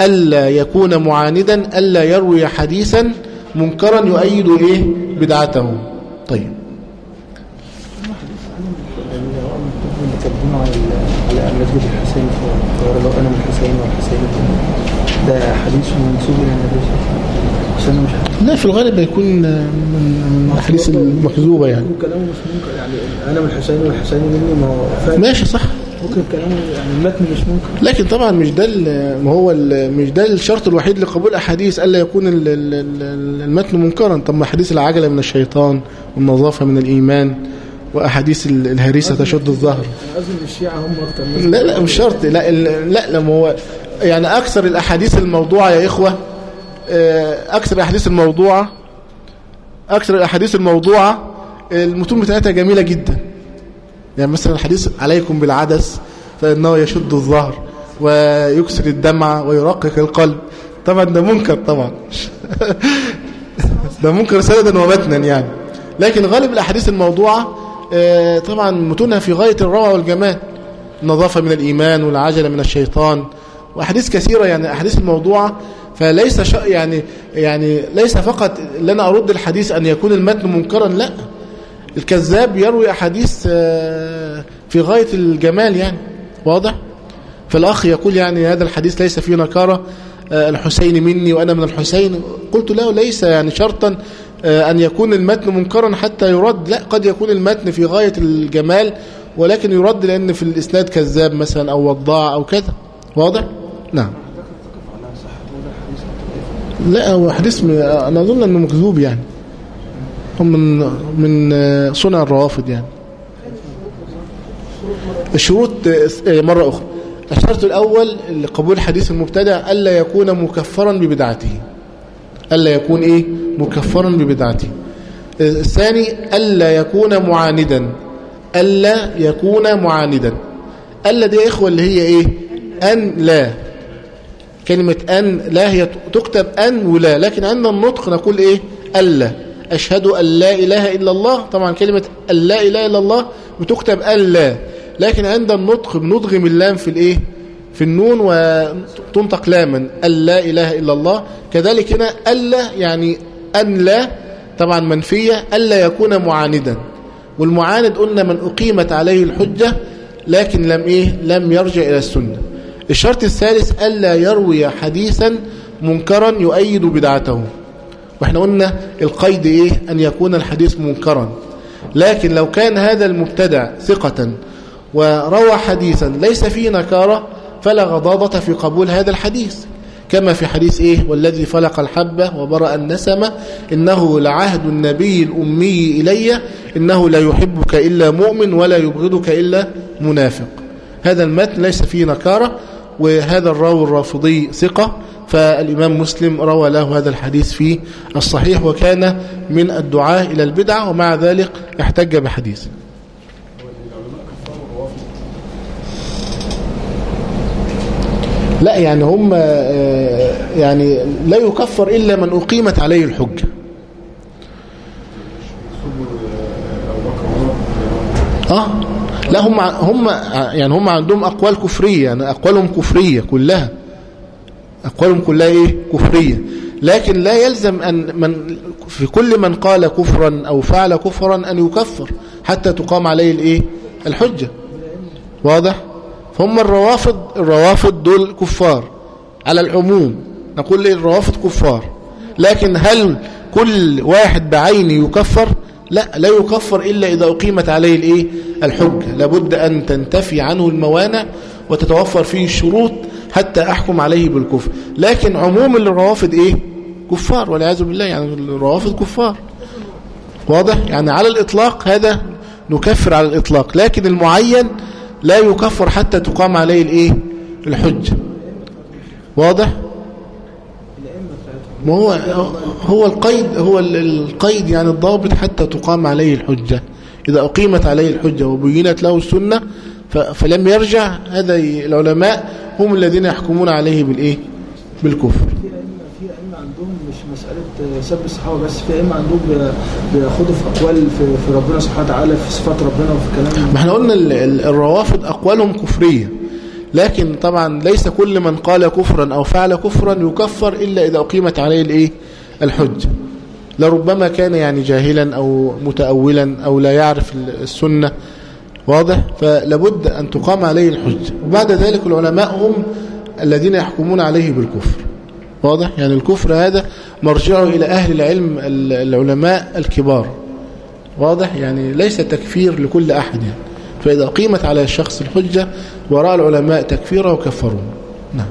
ألا يكون معاندا ألا يروي حديثا منكرا يؤيد إيه؟ بدعته. طيب اللي كاتبينه على ال- على مسجد الحسين لو أنا من الحسين والحسين. ده حديث منسوب إلى النبي صلى الله عليه وسلم. بس مش عارف لا في الغالب هيكون من من الأحاديث المكذوبة يعني. كلامه مش منكر. يعني أنا من الحسين والحسين مني ما هو ماشي صح. ممكن كلامه يعني المتن مش منكر. لكن طبعا مش ده ما هو مش ده الشرط الوحيد لقبول أحاديث ألا يكون ال- ال- ال- المتن منكرا. طب ما حديث العجلة من الشيطان والنظافة من الإيمان. وأحاديث ال- الهريسة تشد الظهر. ان الشيعة هم أكتر لا لا مش شرط. لا لا لما هو يعني أكثر الأحاديث الموضوعة يا إخوة آه، أكثر الأحاديث الموضوعة أكثر الأحاديث الموضوعة المتون بتاعتها جميلة جدا. يعني مثلا الحديث عليكم بالعدس فإنه يشد الظهر ويكسر الدمع ويرقق القلب. طبعا ده منكر طبعا. ده منكر سندا ومتنا يعني. لكن غالب الأحاديث الموضوعة طبعا متونها في غاية الروعه والجمال. النظافه من الإيمان والعجلة من الشيطان وأحاديث كثيرة يعني أحاديث الموضوعة. فليس ش... يعني يعني ليس فقط اللي أنا أرد الحديث أن يكون المتن منكرا لا. الكذاب يروي أحاديث آه، في غاية الجمال يعني واضح؟ فالأخ يقول يعني هذا الحديث ليس فيه نكارة. آه، الحسين مني وأنا من الحسين. قلت له ليس يعني شرطا آه، أن يكون المتن منكرا حتى يرد. لا قد يكون المتن في غاية الجمال ولكن يرد لأن في الإسناد كذاب مثلا أو وضاع أو كذا. واضح؟ نعم. لا هو حديث أنا أظن إنه مكذوب يعني. من من آه، صنع الروافض يعني. الشروط آه، مرة أخرى. الشرط الأول لقبول حديث المبتدع ألا يكون مكفرا ببدعته. ألا يكون إيه؟ مكفرا ببدعته. آه، الثاني ألا يكون معاندا. ألا يكون معاندا. ألا دي إخوة اللي هي إيه؟ أن لا. كلمة أن لا هي تكتب أن ولا. لكن عند النطق نقول إيه؟ ألا. أشهد أن لا إله إلا الله. طبعا كلمة أن لا إله إلا الله بتكتب أن لا. لكن عند النطق بندغم اللام في الإيه؟ في النون وتنطق لاما. أن لا إله إلا الله. كذلك هنا ألا يعني أن لا طبعا منفية ألا يكون معاندا. والمعاند قلنا من أقيمت عليه الحجة لكن لم إيه؟ لم يرجع إلى السنة. الشرط الثالث ألا يروي حديثا منكرا يؤيد بدعته. وإحنا قلنا القيد إيه؟ أن يكون الحديث منكرا. لكن لو كان هذا المبتدع ثقة وروى حديثا ليس فيه نكارة فلا غضاضة في قبول هذا الحديث. كما في حديث إيه؟ والذي فلق الحبة وبرأ النسمة إنه لعهد النبي الأمي إلي إنه لا يحبك إلا مؤمن ولا يبغضك إلا منافق. هذا المتن ليس فيه نكارة وهذا الراوي الرافضي ثقة فالإمام مسلم روى له هذا الحديث في الصحيح وكان من الدعاء إلى البدعة ومع ذلك احتج بحديث لا يعني هم آه، يعني لا يكفر إلا من أقيمت عليه الحجة. آه؟ لا هم هم يعني هم عندهم أقوال كفرية يعني أقوالهم كفرية كلها. أقوالهم كلها إيه؟ كفرية. لكن لا يلزم أن من في كل من قال كفرا أو فعل كفرا أن يكفر حتى تقام عليه الإيه؟ الحجة. واضح؟ فهم الروافض الروافض دول كفار. على العموم نقول الروافض كفار؟ لكن هل كل واحد بعينه يكفر؟ لا لا يكفر إلا إذا أقيمت عليه الإيه؟ الحجة لابد أن تنتفي عنه الموانع وتتوفر فيه الشروط حتى أحكم عليه بالكفر. لكن عموم الروافض إيه؟ كفار والعياذ بالله يعني الروافض كفار. واضح؟ يعني على الإطلاق هذا نكفر على الإطلاق. لكن المعين لا يكفر حتى تقام عليه الإيه؟ الحجة. واضح؟ ما هو هو القيد هو القيد يعني الضابط حتى تقام عليه الحجة. إذا أقيمت عليه الحجة وبينت له السنة فلم يرجع هذا العلماء هم الذين يحكمون عليه بالإيه؟ بالكفر. مش مسألة سب الصحابة بس. في أئمة عندهم بياخدوا في أقوال في, في ربنا سبحانه وتعالى في صفات ربنا وفي كلام ما إحنا قلنا الروافض أقوالهم كفرية. لكن طبعا ليس كل من قال كفرا أو فعل كفرا يكفر إلا إذا أقيمت عليه الإيه؟ الحجة لربما كان يعني جاهلا أو متأولا أو لا يعرف السنة. واضح؟ فلابد أن تقام عليه الحجة وبعد ذلك العلماء هم الذين يحكمون عليه بالكفر. واضح؟ يعني الكفر هذا مرجعه إلى أهل العلم العلماء الكبار. واضح؟ يعني ليس تكفير لكل أحد. يعني فإذا قيمت على الشخص الحجة وراء العلماء تكفيره وكفروه نعم.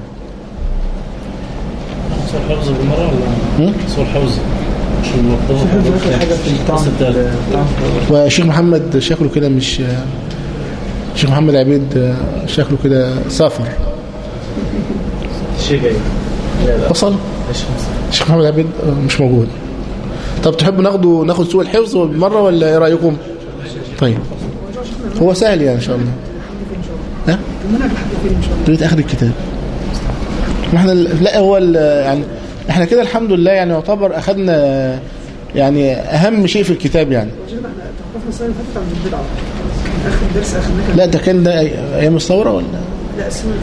صور حفظ بالمرة ولا صور حفظ. والشيخ محمد شكله كده مش الشيخ محمد عبيد شكله كده سافر الشيخ جاي وصل؟ الشيخ محمد عبيد مش موجود. طب تحبوا ناخده ناخد سوء الحفظ بالمرة ولا إيه رأيكم؟ طيب. هو سهل يعني إن شاء الله. ها؟ تريد آخر الكتاب. ما إحنا لا هو يعني إحنا كده الحمد لله يعني يعتبر اخذنا يعني أهم شيء في الكتاب يعني. لا ده كان ده أيام الثورة ولا؟ لا السنة اللي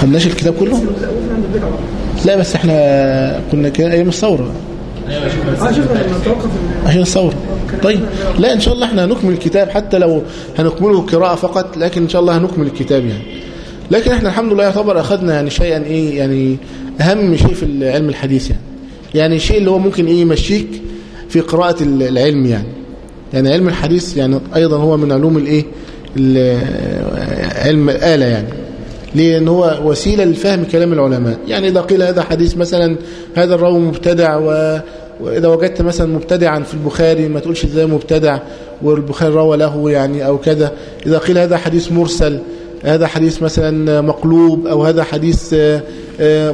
خدناش الكتاب كله؟ لا بس إحنا كنا كده أيام الثورة. عشان الثورة. طيب لا إن شاء الله إحنا هنكمل الكتاب حتى لو هنكمله قراءة فقط لكن إن شاء الله هنكمل الكتاب يعني. لكن إحنا الحمد لله يعتبر أخذنا يعني شيئا إيه يعني أهم شيء في علم الحديث يعني. يعني الشيء اللي هو ممكن إيه يمشيك في قراءة العلم يعني. يعني علم الحديث يعني أيضا هو من علوم الإيه؟ علم الآلة يعني. ان هو وسيلة لفهم كلام العلماء. يعني إذا قيل هذا حديث مثلا هذا الراوي مبتدع و وإذا وجدت مثلا مبتدعا في البخاري ما تقولش إزاي مبتدع والبخاري روى له يعني أو كذا. إذا قيل هذا حديث مرسل هذا حديث مثلا مقلوب أو هذا حديث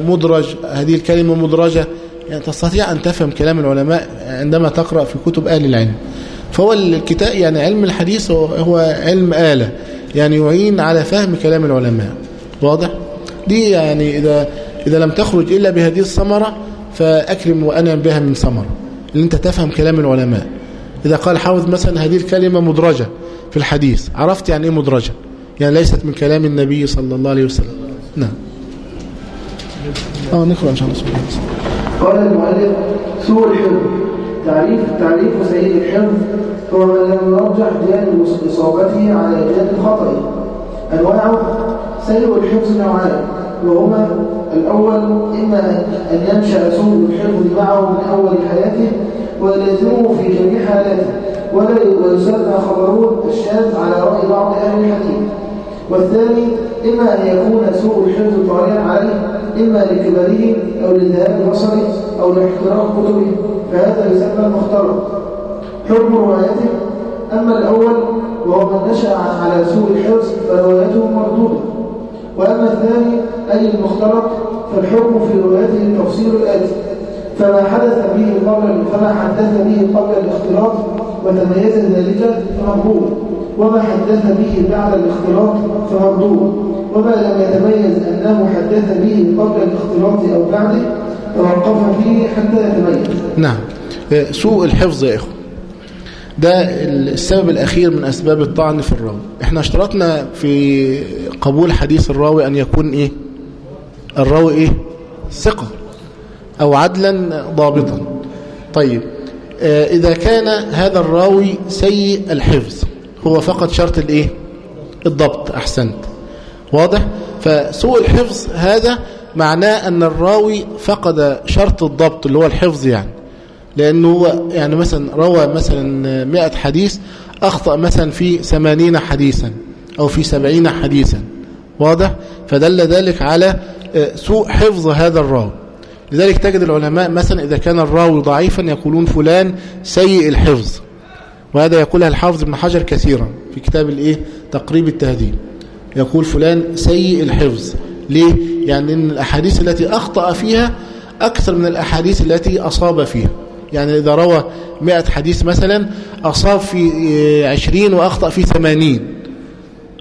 مدرج هذه الكلمة مدرجة. يعني تستطيع أن تفهم كلام العلماء عندما تقرأ في كتب أهل العلم. فهو الكتاب يعني علم الحديث هو علم آلة. يعني يعين على فهم كلام العلماء. واضح؟ دي يعني إذا, إذا لم تخرج إلا بهذه الثمرة فأكرم وأنعم بها من ثمرة. اللي أنت تفهم كلام العلماء. إذا قال حافظ مثلا هذه الكلمة مدرجة في الحديث عرفت يعني إيه مدرجة؟ يعني ليست من كلام النبي صلى الله عليه وسلم. نعم. آه نقرأ إن شاء الله. سبحانه قال المؤلف سوء الحفظ. تعريف تعريف سيء الحفظ هو من لم يرجح جانب إصابته على جانب خطئه أنواعه سيء الحفظ نوعان وهما الأول إما أن ينشأ سوء الحفظ معه من أول حياته ويلزمه في جميع حالاته ولا ويسمى خبره الشاذ على رأي بعض أهل الحديث والثاني إما أن يكون سوء الحفظ طارئا عليه إما لكبره أو لذهاب بصره أو لاحتراق كتبه. فهذا يسمى المختلط حكم روايته. أما الأول وهو من نشأ على سوء الحفظ فروايته مردودة. وأما الثاني أي المختلط فالحكم في روايته التفصيل الآتي. فما حدث به قبل فما حدث به قبل الاختلاط وتميز ذلك فمقبول وما حدث به بعد الاختلاط فمردود. وما لم يتميز أنه حدث به قبل الاختلاط أو بعده توقف فيه حتى يتميز نعم. آه، سوء الحفظ يا إخوة. ده السبب الأخير من أسباب الطعن في الراوي. إحنا اشترطنا في قبول حديث الراوي أن يكون إيه؟ الراوي إيه؟ ثقة أو عدلا ضابطا. طيب. آه، إذا كان هذا الراوي سيء الحفظ هو فقط شرط الإيه؟ الضبط. أحسنت. واضح؟ فسوء الحفظ هذا معناه أن الراوي فقد شرط الضبط اللي هو الحفظ يعني. لأنه هو يعني مثلا روى مثلا 100 حديث أخطأ مثلا في 80 حديثا أو في 70 حديثا. واضح؟ فدل ذلك على آه، سوء حفظ هذا الراوي. لذلك تجد العلماء مثلا إذا كان الراوي ضعيفا يقولون فلان سيء الحفظ. وهذا يقولها الحافظ ابن حجر كثيرا في كتاب الإيه؟ تقريب التهذيب يقول فلان سيء الحفظ. ليه؟ يعني إن الأحاديث التي أخطأ فيها أكثر من الأحاديث التي أصاب فيها. يعني إذا روى 100 حديث مثلا أصاب في 20 وأخطأ في 80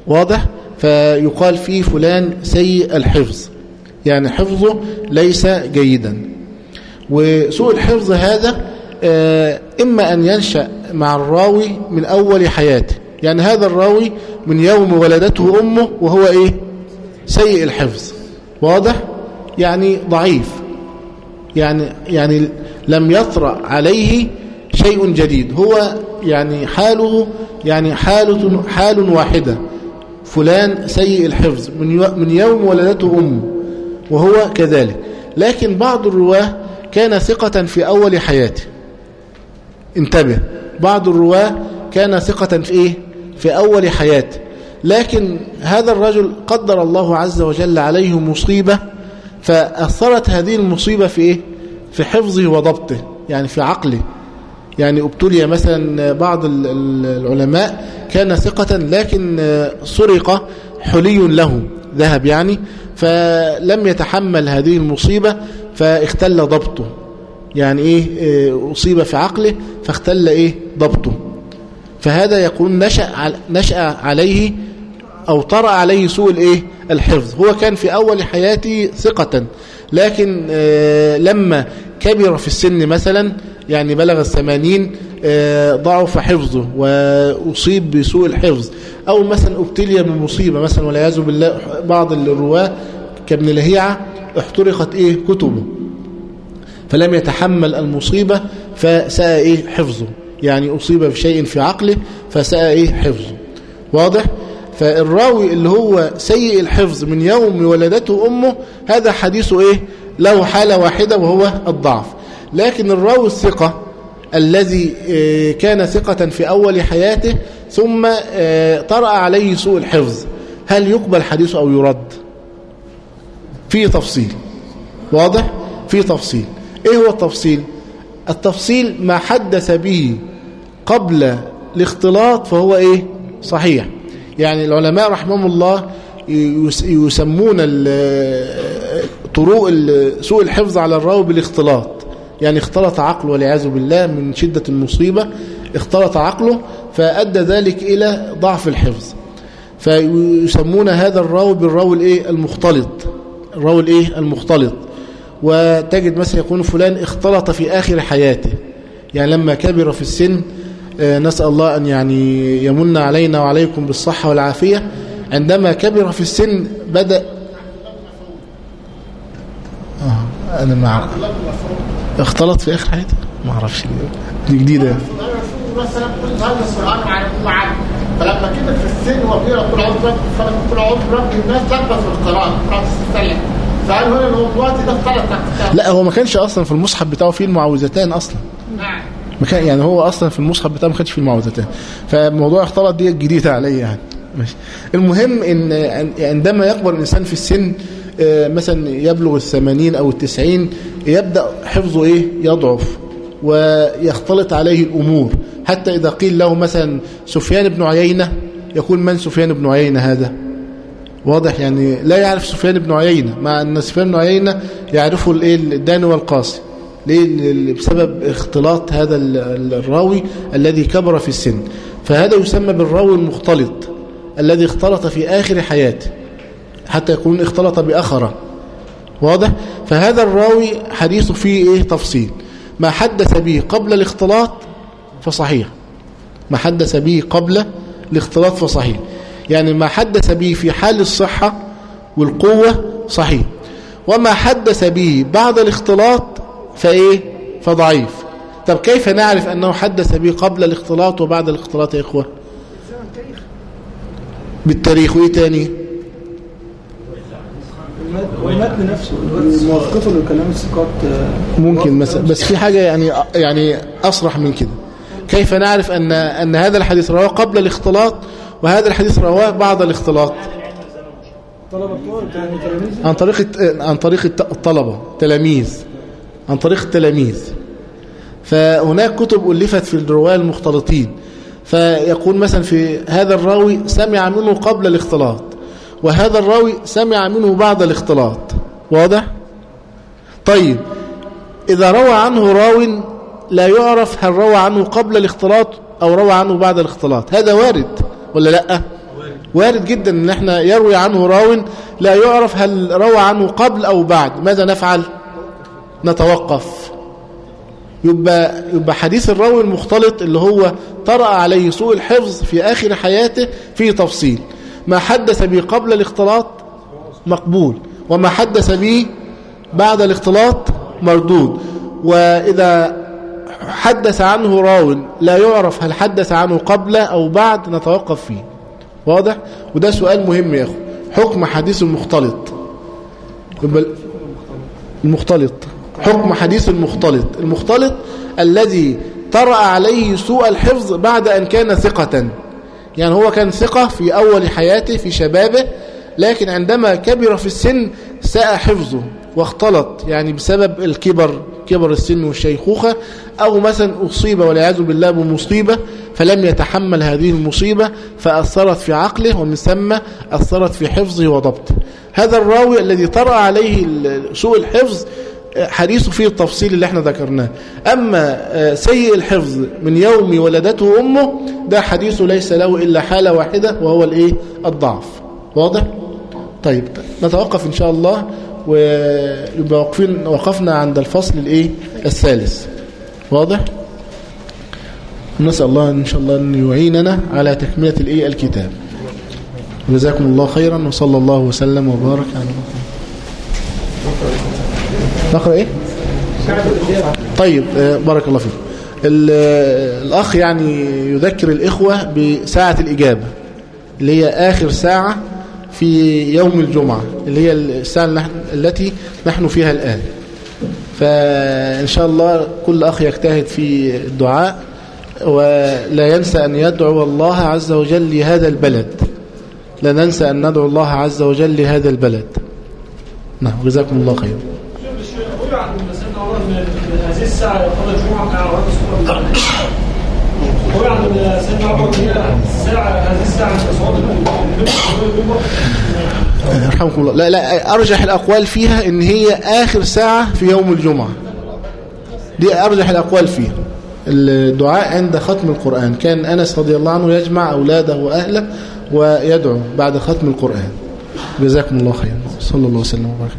واضح؟ فيقال فيه فلان سيء الحفظ. يعني حفظه ليس جيدا. وسوء الحفظ هذا آه، إما أن ينشأ مع الراوي من أول حياته. يعني هذا الراوي من يوم ولدته أمه وهو إيه؟ سيء الحفظ. واضح؟ يعني ضعيف. يعني يعني لم يطرأ عليه شيء جديد. هو يعني حاله يعني حالة حال واحدة. فلان سيء الحفظ. من من يوم ولدته أمه. وهو كذلك. لكن بعض الرواة كان ثقة في أول حياته. انتبه. بعض الرواة كان ثقة في إيه؟ في أول حياته. لكن هذا الرجل قدر الله عز وجل عليه مصيبة فأثرت هذه المصيبة في إيه؟ في حفظه وضبطه يعني في عقله. يعني أبتلي مثلا بعض العلماء كان ثقة لكن سرق حلي له ذهب يعني فلم يتحمل هذه المصيبة فاختل ضبطه. يعني إيه, أصيب في عقله فاختل إيه؟ ضبطه. فهذا يقول نشأ, نشأ عليه أو طرأ عليه سوء الإيه؟ الحفظ. هو كان في أول حياته ثقة. لكن آه لما كبر في السن مثلا يعني بلغ الثمانين آه ضعف حفظه وأصيب بسوء الحفظ. أو مثلا أبتلي بمصيبة مثلا والعياذ بالله بعض الرواة كابن لهيعة احترقت إيه؟ كتبه. فلم يتحمل المصيبة فساء إيه؟ حفظه. يعني أصيب بشيء في عقله فساء إيه؟ حفظه. واضح؟ فالراوي اللي هو سيء الحفظ من يوم ولدته أمه هذا حديثه إيه؟ له حالة واحدة وهو الضعف. لكن الراوي الثقة الذي كان ثقة في أول حياته ثم طرأ عليه سوء الحفظ. هل يقبل حديثه أو يرد؟ في تفصيل. واضح؟ في تفصيل. إيه هو التفصيل؟ التفصيل ما حدث به قبل الاختلاط فهو إيه؟ صحيح. يعني العلماء رحمهم الله يسمون طرق سوء الحفظ على الراوي بالاختلاط. يعني اختلط عقله والعياذ بالله من شدة المصيبة اختلط عقله فأدى ذلك إلى ضعف الحفظ. فيسمون هذا الراوي بالراوي الإيه؟ المختلط. الراوي الإيه؟ المختلط. وتجد مثلا يكون فلان اختلط في آخر حياته. يعني لما كبر في السن نسأل الله أن يعني يمن علينا وعليكم بالصحة والعافية. عندما كبر في السن بدأ آه أنا مع اختلط في آخر حياته ما أعرفش. دي جديدة. فلما كبر في السن وبيقرا طول عمره فلما طول عمره الناس لبس في القراءه قراءه السلم فقال هنا دلوقتي ده اختلط لا هو ما كانش أصلا في المصحف بتاعه فيه المعوذتان أصلا. نعم. ما كان يعني هو أصلا في المصحف بتاعه ما كانش فيه المعوذتان فموضوع اختلط دي جديدة عليا يعني. ماشي. المهم ان عندما يكبر الإنسان في السن مثلا يبلغ الثمانين أو التسعين يبدأ حفظه إيه؟ يضعف ويختلط عليه الأمور. حتى إذا قيل له مثلا سفيان بن عيينة يقول من سفيان بن عيينة هذا؟ واضح يعني لا يعرف سفيان بن عيينة مع أن سفيان بن عيينة يعرفه الإيه؟ الداني والقاسي. ليه؟ بسبب اختلاط هذا الراوي الذي كبر في السن. فهذا يسمى بالراوي المختلط الذي اختلط في آخر حياته حتى يكون اختلط بأخره. واضح؟ فهذا الراوي حديثه فيه إيه؟ تفصيل. ما حدث به قبل الاختلاط فصحيح. ما حدث به قبل الاختلاط فصحيح. يعني ما حدث به في حال الصحة والقوة صحيح. وما حدث به بعد الاختلاط فإيه؟ فضعيف. طب كيف نعرف أنه حدث به قبل الاختلاط وبعد الاختلاط يا إخوة بالتاريخ. وإيه تاني؟ والمتن نفسه لكلام الثقات ممكن مثلا. بس في حاجة يعني يعني أصرح من كده. كيف نعرف أن أن هذا الحديث رواه قبل الاختلاط وهذا الحديث رواه بعد الاختلاط؟ تلاميذ عن طريق عن طريق الطلبة تلاميذ. عن طريق التلاميذ. فهناك كتب ألفت في الرواة المختلطين. فيقول مثلا في هذا الراوي سمع منه قبل الاختلاط وهذا الراوي سمع منه بعد الاختلاط. واضح؟ طيب إذا روى عنه راو لا يعرف هل روى عنه قبل الاختلاط أو روى عنه بعد الاختلاط. هذا وارد ولا لأ؟ وارد جدا إن إحنا يروي عنه راو لا يعرف هل روى عنه قبل أو بعد. ماذا نفعل؟ نتوقف. يبقى, يبقى حديث الراوي المختلط اللي هو طرأ عليه سوء الحفظ في آخر حياته فيه تفصيل. ما حدث به قبل الاختلاط مقبول وما حدث به بعد الاختلاط مردود. وإذا حدث عنه راو لا يعرف هل حدث عنه قبل أو بعد نتوقف فيه. واضح؟ وده سؤال مهم يا أخو. حكم حديث المختلط. المختلط. حكم حديث المختلط. المختلط الذي طرأ عليه سوء الحفظ بعد أن كان ثقة. يعني هو كان ثقة في أول حياته في شبابه لكن عندما كبر في السن ساء حفظه واختلط يعني بسبب الكبر كبر السن والشيخوخة أو مثلا أصيب والعياذ بالله بمصيبة فلم يتحمل هذه المصيبة فأثرت في عقله ومن ثم أثرت في حفظه وضبطه. هذا الراوي الذي طرأ عليه سوء الحفظ حديثه فيه التفصيل اللي إحنا ذكرناه. أما سيء الحفظ من يوم ولدته أمه ده حديثه ليس له إلا حالة واحدة وهو الإيه؟ الضعف. واضح؟ طيب نتوقف إن شاء الله واقفين وقفنا عند الفصل الإيه؟ الثالث. واضح؟ نسأل الله إن شاء الله أن يعيننا على تكملة الإيه؟ الكتاب. جزاكم الله خيرا وصلى الله وسلم وبارك على محمد. نقرأ إيه؟ طيب بارك الله فيكم الأخ يعني يذكر الإخوة بساعة الإجابة اللي هي آخر ساعة في يوم الجمعة اللي هي الساعة التي نحن فيها الآن. فإن شاء الله كل أخ يجتهد في الدعاء ولا ينسى أن يدعو الله عز وجل لهذا البلد. لا ننسى أن ندعو الله عز وجل لهذا البلد. نعم جزاكم الله خيرا. هذه الساعة قبل الجمعة مع أوقات الصلاة هو يعني سيدنا عمر الساعة هذه الساعة في صلاة يرحمكم الله. لا لا أرجح الأقوال فيها إن هي آخر ساعة في يوم الجمعة. دي أرجح الأقوال فيها. الدعاء عند ختم القرآن. كان أنس رضي الله عنه يجمع أولاده وأهله ويدعو بعد ختم القرآن. جزاكم الله خيرا. صلى الله وسلم وبارك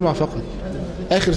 فقط آخر